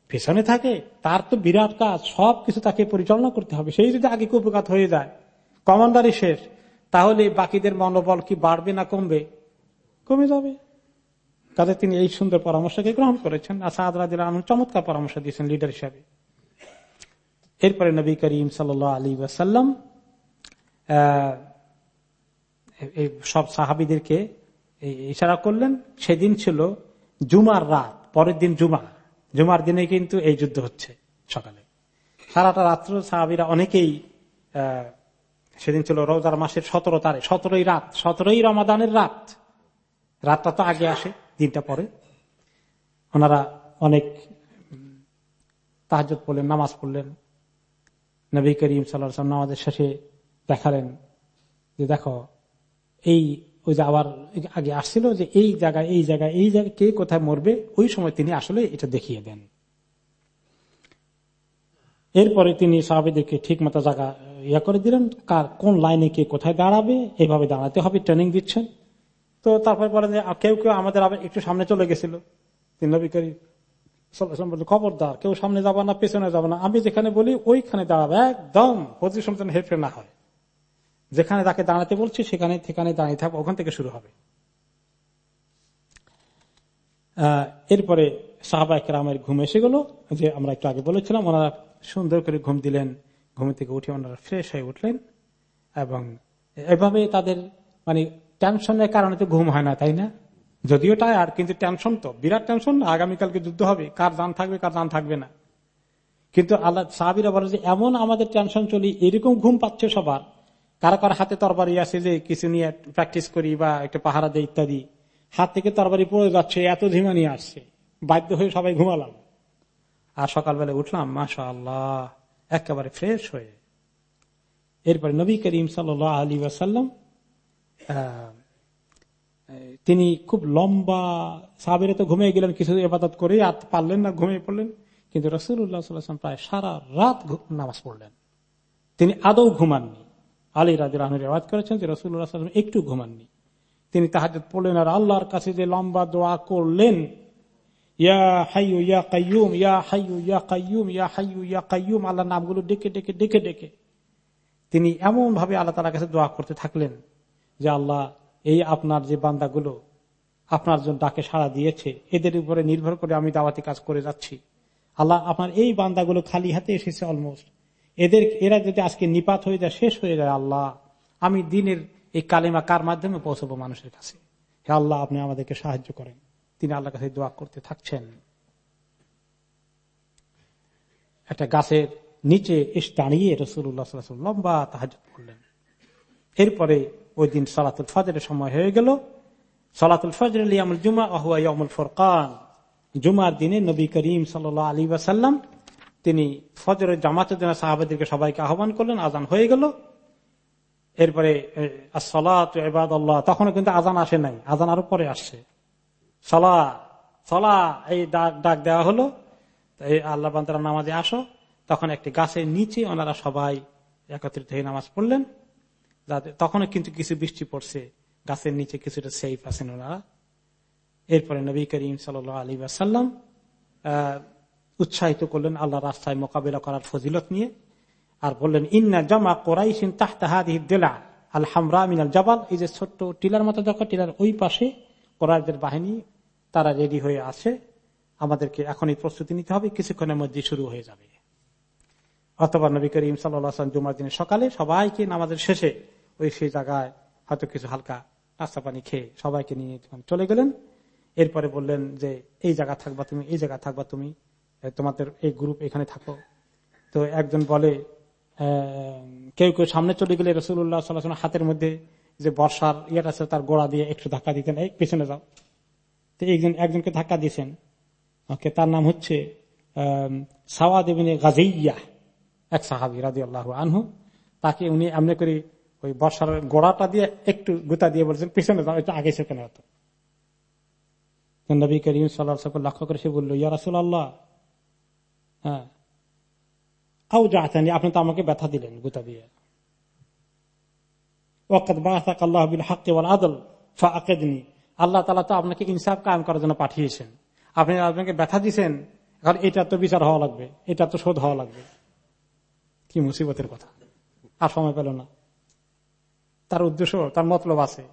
পেছনে থাকে। তার তো বিরাট কাজ সব তাকে পরিচালনা করতে হবে। সেই যদি আগে কুপকাত হয়ে যায় কমান্ডারই শেষ, তাহলে বাকিদের মনোবল কি বাড়বে না কমবে? কমে যাবে। কাজে তিনি এই সুন্দর পরামর্শকে গ্রহণ করেছেন। আসাদ চমৎকার পরামর্শ দিয়েছেন লিডার হিসাবে এরপরে নবী করিম সাল আলী ওয়াসাল্লাম সব সাহাবিদেরকে ইশারা করলেন, সেদিন ছিল জুমার রাত, পরের দিন জুমা। জুমার দিনে কিন্তু এই যুদ্ধ হচ্ছে সকালে। সারাটা রাত্র সাহাবিরা অনেকেই সেদিন ছিল রোজার মাসের সতেরো তারিখ, সতেরোই রাত, সতেরোই রমাদানের রাত। রাতটা তো আগে আসে। দিনটা পরে। ওনারা অনেক তাহাজ পড়লেন, নামাজ পড়লেন। নবী করিম সাল্লাম নামাজের শেষে দেখালেন যে, দেখো, এই ওই যে আবার আগে আসছিল যে, এই জায়গায় এই জায়গায় এই জায়গায় কে কোথায় মরবে, ওই সময় তিনি আসলে এটা দেখিয়ে দেন। এরপরে তিনি সাহাবিদেরকে ঠিক মতো জায়গা ইয়া করে দিলেন, কার কোন লাইনে কে কোথায় দাঁড়াবে, এভাবে দাঁড়াতে হবে, ট্রেনিং দিচ্ছেন। তো তারপরে বলেন যে কেউ কেউ আমাদের আবার একটু সামনে চলে গেছিল। নবী করি খবরদার, কেউ সামনে যাব না, পেছনে যাব না। আমি যেখানে বলি, ওইখানে দাঁড়াবে। একদম পজিশন যেন হেরফের না হয়। যেখানে তাকে দাঁড়াতে বলছি, সেখানে সেখানে দাঁড়িয়ে থাকব ওখান থেকে শুরু হবে। এরপরে সাহাবাহিক রামের ঘুম এসে গেল, যে আমরা একটু আগে বলেছিলাম, ওনারা সুন্দর করে ঘুম দিলেন। ঘুম থেকে উঠে ওনারা ফ্রেশ হয়ে উঠলেন এবং এভাবে তাদের মানে টেনশনের কারণে তো ঘুম হয় না, তাই না? যদিও টায়ার কিন্তু টেনশন তো। বিরাট টেনশন আগামীকালকে যুদ্ধ হবে। কার দান থাকবে, কার দান থাকবে না। কিন্তু আল্লাহ সাহাবিরা বলে যে, এমন আমাদের টেনশন চলি, এরকম ঘুম পাচ্ছে সবার। কারও কারও হাতে তরবারি আছে যে, কিছু নিয়ে প্র্যাকটিস করি বা একটা পাহারা দেয় ইত্যাদি। হাত থেকে তরবারি পড়ে যাচ্ছে, এত ধিমা নিয়ে আসছে। বাধ্য হয়ে সবাই ঘুমালাম। আর সকালবেলা উঠলাম মাসা আল্লাহ একেবারে ফ্রেশ হয়ে। এরপরে নবী করিম সাল আলী ওয়াসাল্লাম তিনি খুব লম্বা সাবেরে তো ঘুমিয়ে গেলেন কিছু ইবাদত করে আর পারলেন না, ঘুমিয়ে পড়লেন। কিন্তু রসুল্লাহ প্রায় সারা রাত নামাজ পড়লেন। তিনি আদৌ ঘুমাননি। আলী রাজুর আহমেদ রেওয়াজ করেছেন যে রসুল্লাহ একটু ঘুমাননি। তিনি তাহাজ পড়লেন আর আল্লাহর কাছে যে লম্বা দোয়া করলেন আল্লাহ নামগুলো ডেকে ডেকে ডেকে ডেকে। তিনি এমন ভাবে আল্লাহ তালার কাছে দোয়া করতে থাকলেন। যে আল্লাহ এই আপনার যে বান্দাগুলো আপনার জন্য ডাকে সাড়া দিয়েছে, এদের উপরে নির্ভর করে আমি দাওয়াতি কাজ করে যাচ্ছি। আল্লাহ আপনার এই বান্দাগুলো খালি হাতে এসেছে অলমোস্ট এদের, এরা যদি আজকে নিপাত হয়ে যায়, শেষ হয়ে যায় আল্লাহ। আমি দিনের এই কালিমা কার মাধ্যমে পৌঁছবো মানুষের কাছে? হে আল্লাহ, আপনি আমাদেরকে সাহায্য করেন। তিনি আল্লাহ কাছে দোয়া করতে থাকছেন। একটা গাছের নিচে এসে দাঁড়িয়ে রসুল্লাহ লম্বা তাহাজ করলেন। এরপরে ওই দিন সালাতুল ফজরের সময় হয়ে গেল। সালাতুল ফজর লিয়ামুল জুমা আহুয়ামুল ফরকান। জুমার দিনে নবী করিম সাল আলী ওয়াসাল্লাম, তিনি ফজরের জামাতের জন্য সাহাবাদিকে সবাইকে আহ্বান করলেন আজান হয়ে গেল। এরপরে তখনও কিন্তু আজান আসে নাই আজান আরও পরে আসছে। সলা সলা, এই ডাক ডাক দেওয়া হলো। এই আল্লাহ বান্তারা নামাজে আসো। তখন একটি গাছের নিচে ওনারা সবাই একত্রিত হয়ে নামাজ পড়লেন। তখনও কিন্তু কিছু বৃষ্টি পড়ছে। গাছের নিচে কিছুটা সেফ আছেন ওনারা এরপরে নবী করিম সাল আলী আসাল্লাম উৎসাহিত করলেন আল্লাহ রাস্তায় মোকাবিলা করার ফজিলত নিয়ে আর বললেন, ইন্না জমা কোরাইশিন তাহতাহাদিলা আল হামরা মিনাল জবাল। এই যে ছোট্ট টিলার মতো যখন টিলার ওই পাশে কোরআদের বাহিনী, তারা রেডি হয়ে আছে। আমাদেরকে এখনই প্রস্তুতি নিতে হবে, কিছুক্ষণের মধ্যে শুরু হয়ে যাবে। অথবা নবী করিম সাল্লাম জুমার দিনের সকালে সবাইকে নামাজের শেষে ওই সেই জায়গায় হয়তো কিছু হালকা নাস্তা পানি খেয়ে সবাইকে নিয়ে চলে গেলেন। এরপরে বললেন যে, এই জায়গা থাকবা তুমি, এই জায়গা থাকবা তুমি তোমাদের এই গ্রুপ এখানে থাকো। তো একজন বলে কেউ কেউ সামনে চলে গেলে রসুল্লাহ সাল্লাহ হাতের মধ্যে যে বর্ষার ইয়েটা আছে তার গোড়া দিয়ে একটু ধাক্কা দিতেন, এই, পেছনে যাও। তো একজন, একজনকে ধাক্কা দিয়েছেন। ওকে, তার নাম হচ্ছে সাওয়া দেবিনে গাজাইয়া এক সাহাবি রাজি আল্লাহ আনহু। তাকে উনি এমনি করে ওই বর্ষার গোড়াটা দিয়ে একটু গুতা দিয়ে বলছেন, পিছনে যাও এটা আগে সেখানে হতো। নবী করিম সাল্লাহ লক্ষ্য করে সে বলল ইয়ারাসুল আল্লাহ হ্যাঁ। আপনি তো আমাকে ব্যথা দিলেন গুতা দিয়ে। আল্লাহ তালা তো আপনাকে ইনসাফ কায়েম করার জন্য পাঠিয়েছেন। আপনি আপনাকে ব্যথা দিচ্ছেন এখন এটা তো বিচার হওয়া লাগবে, এটা তো শোধ হওয়া লাগবে। কি মুসিবতের কথা। আর সময় পেল না। তার উদ্দেশ্য, তার মতলব আছে।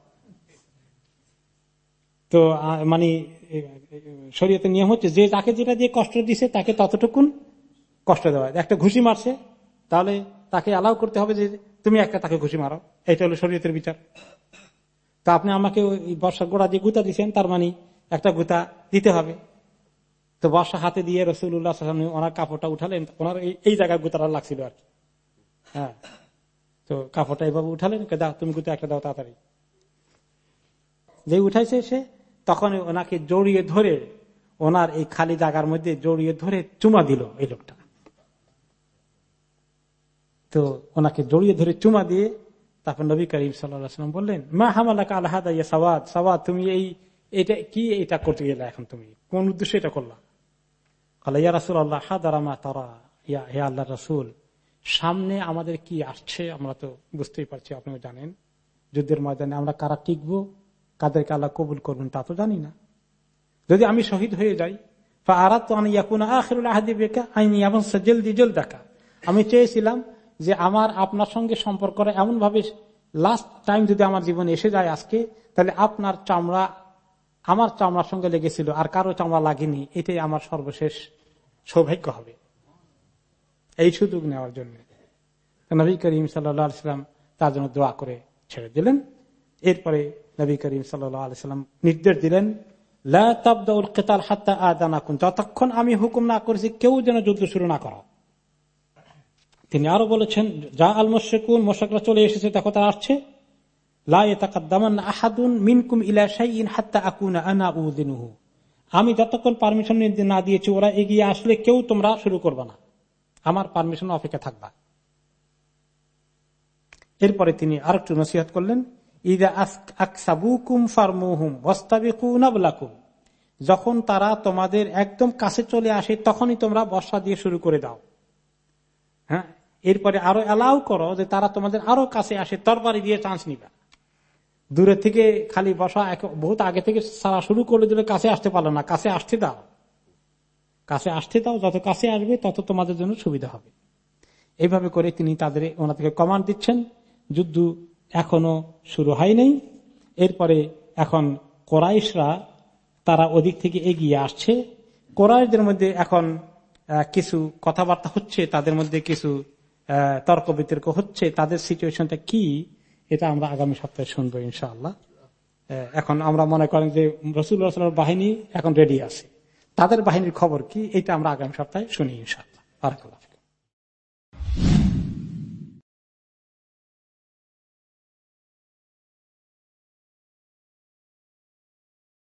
তো মানে শরীয়তের নিয়ম হচ্ছে যে তাকে যেটা দিয়ে কষ্ট দিছে, তাকে ততটুকুন কষ্ট দেওয়া একটা ঘুষি মারছে, তাহলে তাকে অ্যালাউ করতে হবে যে তুমি একটা তাকে ঘুষি মারো। এটা হলো শরীয়তের বিচার। তা আপনি আমাকে ওই বর্ষা গোড়া দিয়ে গুতা দিচ্ছেন তার মানে একটা গুতা দিতে হবে। তো বর্ষা হাতে দিয়ে রসুল্লাহ ওনার কাপড়টা উঠালেন, ওনার এই জায়গায় গুতাটা লাগছিল আর কি। হ্যাঁ। তো কাপড়টা এইভাবে উঠালেন দাও, তুমি গুতা একটা দাও তাড়াতাড়ি। যে উঠাইছে সে, তখন ওনাকে জড়িয়ে ধরে ওনার এই খালি জায়গার মধ্যে জড়িয়ে ধরে চুমা দিল এই লোকটা। তো ওনাকে জড়িয়ে ধরে চুমা দিয়ে তারপর নবী করিম সাল্লাম বললেন, মা হামালাকা আল্লাহাদ সাওয়াদ সাওয়াদ তুমি এই, এটা কি এটা করতে গেলে এখন তুমি? কোন উদ্দেশ্যে এটা করলাম ইয়া রাসুল আল্লাহ হাদারা মা তারা, ইয়া হে আল্লাহ রাসুল। সামনে আমাদের কি আসছে, আমরা তো বুঝতেই পারছি, আপনিও জানেন। যুদ্ধের ময়দানে আমরা কারা টিকবো, কাদেরকে আল্লাহ কবুল করবেন তা তো জানি না। যদি আমি শহীদ হয়ে যাই আমি চেয়েছিলাম যে আমার, আপনার সঙ্গে সম্পর্ক এমন ভাবে লাস্ট টাইম যদি আমার জীবনে এসে যায় আজকে, তাহলে আপনার চামড়া, আমার চামড়ার সঙ্গে লেগেছিল, আর কারও চামড়া লাগেনি, এটাই আমার সর্বশেষ সৌভাগ্য হবে। এই সুযোগ নেওয়ার জন্য নবী করিম সাল্লাম তার জন্য দোয়া করে ছেড়ে দিলেন। এরপরে নবী করিম সাল্লাম নির্দেশ দিলেন যতক্ষণ আমি হুকুম না করেছি, কেউ যেন যুদ্ধ শুরু না করা। তিনি আরও বলেছেন, যা আল মোশেকুন মোশাকরা চলে এসেছে, দেখো তারা আসছে। আমি যতক্ষণ পারমিশন না দিয়েছি, ওরা এগিয়ে আসলে কেউ তোমরা শুরু করবে না। আমার পারমিশন অপেক্ষা থাকবা। এরপরে তিনি আরেকটু নসিহত করলেন যখন তারা তোমাদের একদম কাছে চলে আসে, তখনই তোমরা বর্ষা দিয়ে শুরু করে দাও। হ্যাঁ? এরপরে আরও অ্যালাউ করো যে তারা তোমাদের আরও কাছে আসে, তরবারি দিয়ে চান্স নিবা। দূরে থেকে খালি বসা বহুত আগে থেকে সারা শুরু করে দিলে কাছে আসতে পারল না, কাছে আসতে দাও। কাছে আসতে দাও যত কাছে আসবে, তত তোমাদের জন্য সুবিধা হবে। এইভাবে করে তিনি তাদের, ওনাদেরকে কমান্ড দিচ্ছেন। যুদ্ধ এখনও শুরু হয় নাই। এরপরে এখন কোরাইশরা তারা ওদিক থেকে এগিয়ে আসছে। কোরাইশদের মধ্যে এখন কিছু কথাবার্তা হচ্ছে, তাদের মধ্যে কিছু তর্ক বিতর্ক হচ্ছে। তাদের সিচুয়েশনটা কি, এটা আমরা আগামী সপ্তাহে শুনব ইনশাআল্লাহ। এখন আমরা মনে করেন যে রসুল রসুল্লাহ বাহিনী এখন রেডি আছে। তাদের বাহিনীর খবর কি? এটা আমরা আগামী সপ্তাহে শুনি ইনশাআল্লাহ।